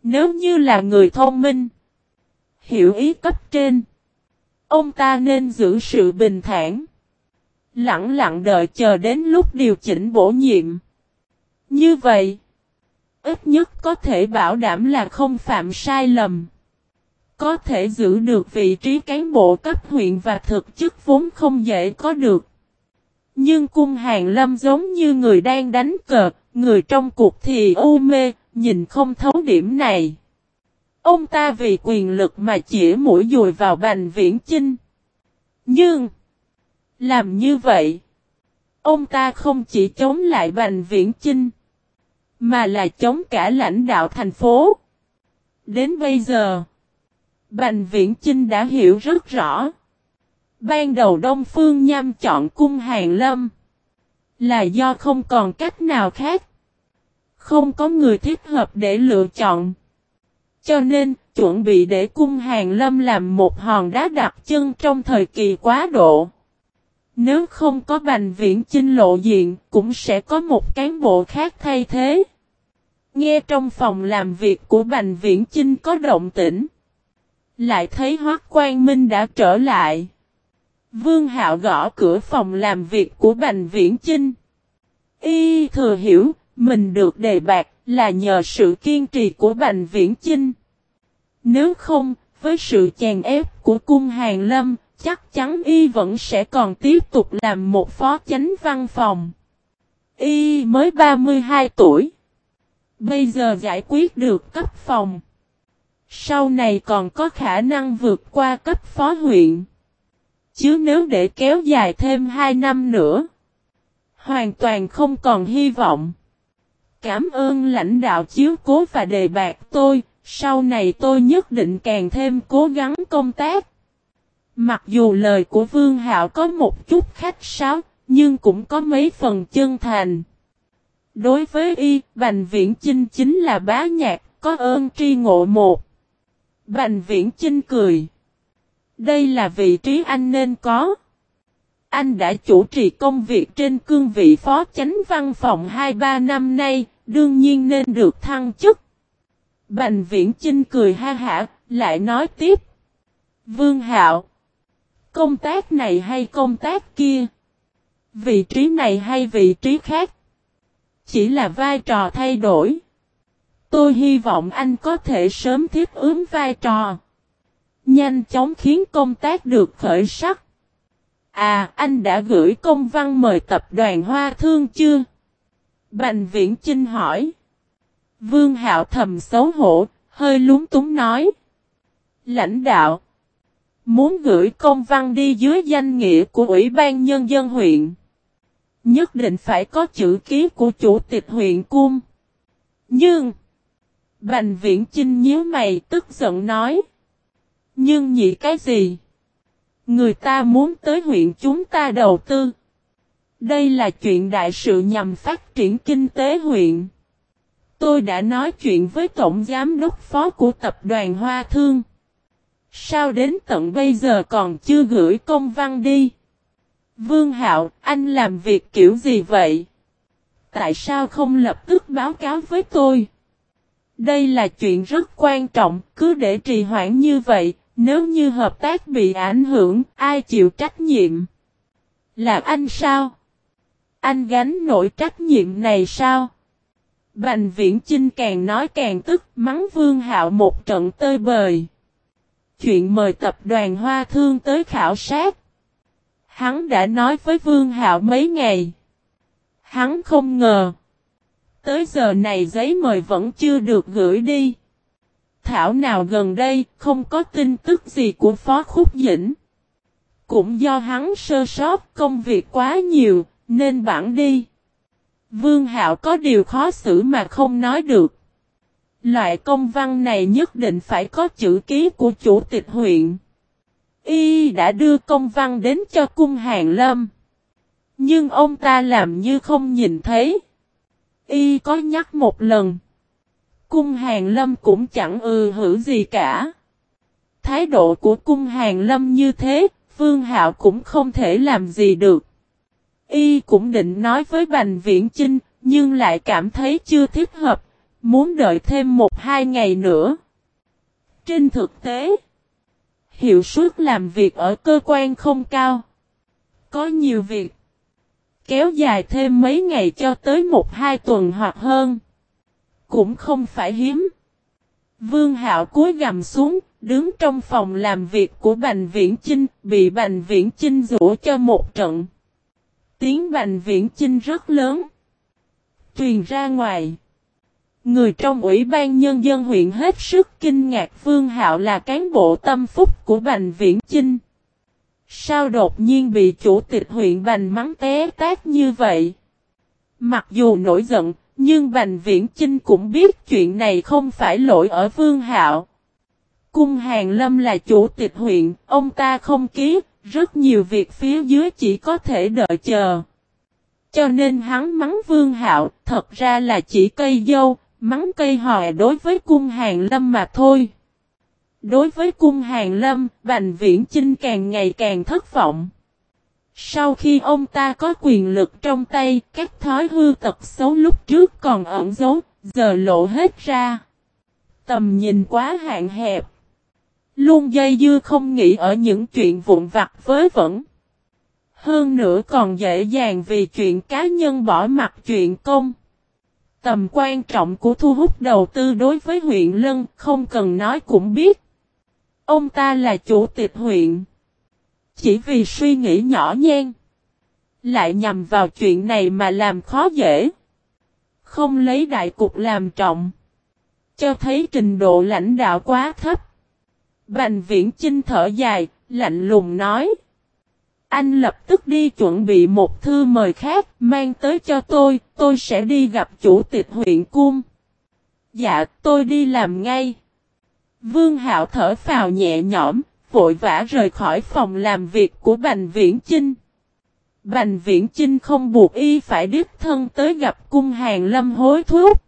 Nếu như là người thông minh, hiểu ý cấp trên, ông ta nên giữ sự bình thản. Lặng lặng đợi chờ đến lúc điều chỉnh bổ nhiệm. Như vậy, ít nhất có thể bảo đảm là không phạm sai lầm. Có thể giữ được vị trí cán bộ cấp huyện và thực chức vốn không dễ có được. Nhưng cung hàng lâm giống như người đang đánh cờ, người trong cuộc thì u mê, nhìn không thấu điểm này. Ông ta vì quyền lực mà chỉ mũi dùi vào bành viễn chinh. Nhưng, làm như vậy, ông ta không chỉ chống lại bành viễn chinh, mà là chống cả lãnh đạo thành phố. Đến bây giờ, Bành Viễn Chinh đã hiểu rất rõ. Ban đầu Đông Phương Nham chọn cung hàng lâm. Là do không còn cách nào khác. Không có người thích hợp để lựa chọn. Cho nên, chuẩn bị để cung hàng lâm làm một hòn đá đặt chân trong thời kỳ quá độ. Nếu không có Bành Viễn Chinh lộ diện, cũng sẽ có một cán bộ khác thay thế. Nghe trong phòng làm việc của Bành Viễn Chinh có động tĩnh. Lại thấy Hoác quan Minh đã trở lại. Vương Hạo gõ cửa phòng làm việc của Bành Viễn Chinh. Y thừa hiểu, mình được đề bạc là nhờ sự kiên trì của Bành Viễn Chinh. Nếu không, với sự chèn ép của cung hàng lâm, chắc chắn Y vẫn sẽ còn tiếp tục làm một phó chánh văn phòng. Y mới 32 tuổi. Bây giờ giải quyết được cấp phòng. Sau này còn có khả năng vượt qua cấp phó huyện. Chứ nếu để kéo dài thêm 2 năm nữa. Hoàn toàn không còn hy vọng. Cảm ơn lãnh đạo chiếu cố và đề bạc tôi. Sau này tôi nhất định càng thêm cố gắng công tác. Mặc dù lời của Vương Hạo có một chút khách sáo, nhưng cũng có mấy phần chân thành. Đối với y, Bành Viễn Chinh chính là bá nhạc, có ơn tri ngộ một. Bành Viễn Chinh cười. Đây là vị trí anh nên có. Anh đã chủ trì công việc trên cương vị phó chánh văn phòng 2-3 năm nay, đương nhiên nên được thăng chức. Bành Viễn Chinh cười ha hả, lại nói tiếp. Vương Hạo. Công tác này hay công tác kia? Vị trí này hay vị trí khác? Chỉ là vai trò thay đổi. Tôi hy vọng anh có thể sớm thiết ứng vai trò. Nhanh chóng khiến công tác được khởi sắc. À, anh đã gửi công văn mời tập đoàn Hoa Thương chưa? Bành Viễn Chinh hỏi. Vương Hạo thầm xấu hổ, hơi lúng túng nói. Lãnh đạo. Muốn gửi công văn đi dưới danh nghĩa của Ủy ban Nhân dân huyện. Nhất định phải có chữ ký của chủ tịch huyện cung. Nhưng. Bành viễn Trinh nhíu mày tức giận nói. Nhưng nhị cái gì? Người ta muốn tới huyện chúng ta đầu tư. Đây là chuyện đại sự nhằm phát triển kinh tế huyện. Tôi đã nói chuyện với Tổng Giám đốc Phó của Tập đoàn Hoa Thương. Sao đến tận bây giờ còn chưa gửi công văn đi? Vương Hạo, anh làm việc kiểu gì vậy? Tại sao không lập tức báo cáo với tôi? Đây là chuyện rất quan trọng, cứ để trì hoãn như vậy, nếu như hợp tác bị ảnh hưởng, ai chịu trách nhiệm? Là anh sao? Anh gánh nổi trách nhiệm này sao? Bành viễn Chinh càng nói càng tức, mắng Vương Hạo một trận tơi bời. Chuyện mời tập đoàn Hoa Thương tới khảo sát. Hắn đã nói với Vương Hạo mấy ngày. Hắn không ngờ. Tới giờ này giấy mời vẫn chưa được gửi đi. Thảo nào gần đây không có tin tức gì của Phó Khúc Dĩnh. Cũng do hắn sơ sót công việc quá nhiều, nên bản đi. Vương Hạo có điều khó xử mà không nói được. Loại công văn này nhất định phải có chữ ký của chủ tịch huyện. Y đã đưa công văn đến cho cung hàng lâm. Nhưng ông ta làm như không nhìn thấy. Y có nhắc một lần. Cung hàng lâm cũng chẳng ư hử gì cả. Thái độ của cung hàng lâm như thế, Vương Hạo cũng không thể làm gì được. Y cũng định nói với Bành Viễn Chinh, nhưng lại cảm thấy chưa thích hợp, muốn đợi thêm một hai ngày nữa. Trên thực tế, hiệu suất làm việc ở cơ quan không cao. Có nhiều việc. Kéo dài thêm mấy ngày cho tới một hai tuần hoặc hơn. Cũng không phải hiếm. Vương Hạo cúi gầm xuống, đứng trong phòng làm việc của Bành Viễn Chinh, bị Bành Viễn Chinh rủ cho một trận. Tiếng Bành Viễn Chinh rất lớn. Truyền ra ngoài. Người trong Ủy ban Nhân dân huyện hết sức kinh ngạc Vương Hạo là cán bộ tâm phúc của Bành Viễn Chinh. Sao đột nhiên bị chủ tịch huyện Bành mắng té tát như vậy? Mặc dù nổi giận, nhưng Bành Viễn Chinh cũng biết chuyện này không phải lỗi ở Vương Hạo. Cung Hàng Lâm là chủ tịch huyện, ông ta không ký, rất nhiều việc phía dưới chỉ có thể đợi chờ. Cho nên hắn mắng Vương Hạo, thật ra là chỉ cây dâu, mắng cây hòe đối với cung hàng lâm mà thôi. Đối với cung hàng lâm, Bành Viễn Chinh càng ngày càng thất vọng. Sau khi ông ta có quyền lực trong tay, các thói hư tật xấu lúc trước còn ẩn giấu, giờ lộ hết ra. Tầm nhìn quá hạn hẹp. Luôn dây dưa không nghĩ ở những chuyện vụn vặt với vẫn. Hơn nữa còn dễ dàng vì chuyện cá nhân bỏ mặt chuyện công. Tầm quan trọng của thu hút đầu tư đối với huyện Lân không cần nói cũng biết. Ông ta là chủ tịch huyện. Chỉ vì suy nghĩ nhỏ nhen. Lại nhằm vào chuyện này mà làm khó dễ. Không lấy đại cục làm trọng. Cho thấy trình độ lãnh đạo quá thấp. Bành viễn Chinh thở dài, lạnh lùng nói. Anh lập tức đi chuẩn bị một thư mời khác, mang tới cho tôi, tôi sẽ đi gặp chủ tịch huyện cung. Dạ, tôi đi làm ngay. Vương Hạo thở phào nhẹ nhõm, vội vã rời khỏi phòng làm việc của Bành Viễn Chinh. Bành Viễn Chinh không buộc y phải đích thân tới gặp cung hàng lâm hối thúc.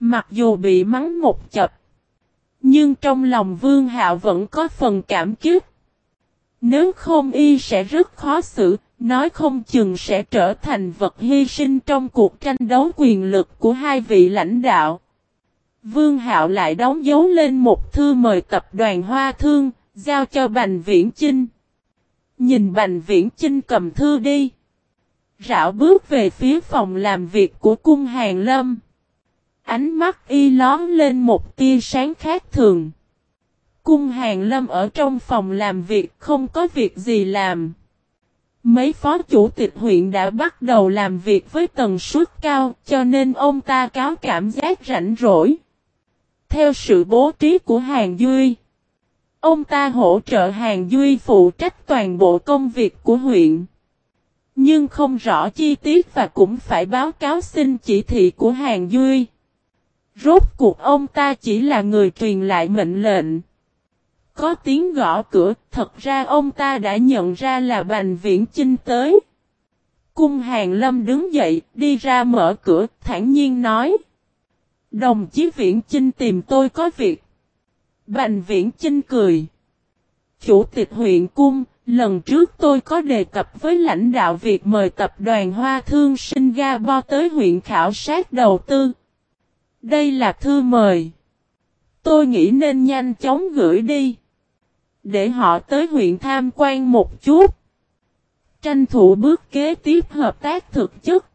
Mặc dù bị mắng một chập, nhưng trong lòng Vương Hạo vẫn có phần cảm kích. Nếu không y sẽ rất khó xử, nói không chừng sẽ trở thành vật hy sinh trong cuộc tranh đấu quyền lực của hai vị lãnh đạo. Vương Hạo lại đóng dấu lên một thư mời tập đoàn Hoa Thương, giao cho Bành Viễn Chinh. Nhìn Bành Viễn Chinh cầm thư đi. Rảo bước về phía phòng làm việc của cung hàng lâm. Ánh mắt y lón lên một tia sáng khác thường. Cung hàng lâm ở trong phòng làm việc không có việc gì làm. Mấy phó chủ tịch huyện đã bắt đầu làm việc với tần suất cao cho nên ông ta cáo cảm giác rảnh rỗi. Theo sự bố trí của Hàng Duy, ông ta hỗ trợ Hàng Duy phụ trách toàn bộ công việc của huyện. Nhưng không rõ chi tiết và cũng phải báo cáo xin chỉ thị của Hàng Duy. Rốt cuộc ông ta chỉ là người truyền lại mệnh lệnh. Có tiếng gõ cửa, thật ra ông ta đã nhận ra là Bành Viễn Chinh tới. Cung Hàng Lâm đứng dậy, đi ra mở cửa, thản nhiên nói. Đồng chí Viễn Chinh tìm tôi có việc. Bành Viễn Chinh cười. Chủ tịch huyện cung, lần trước tôi có đề cập với lãnh đạo việc mời tập đoàn Hoa Thương Singapore tới huyện khảo sát đầu tư. Đây là thư mời. Tôi nghĩ nên nhanh chóng gửi đi. Để họ tới huyện tham quan một chút. Tranh thủ bước kế tiếp hợp tác thực chất.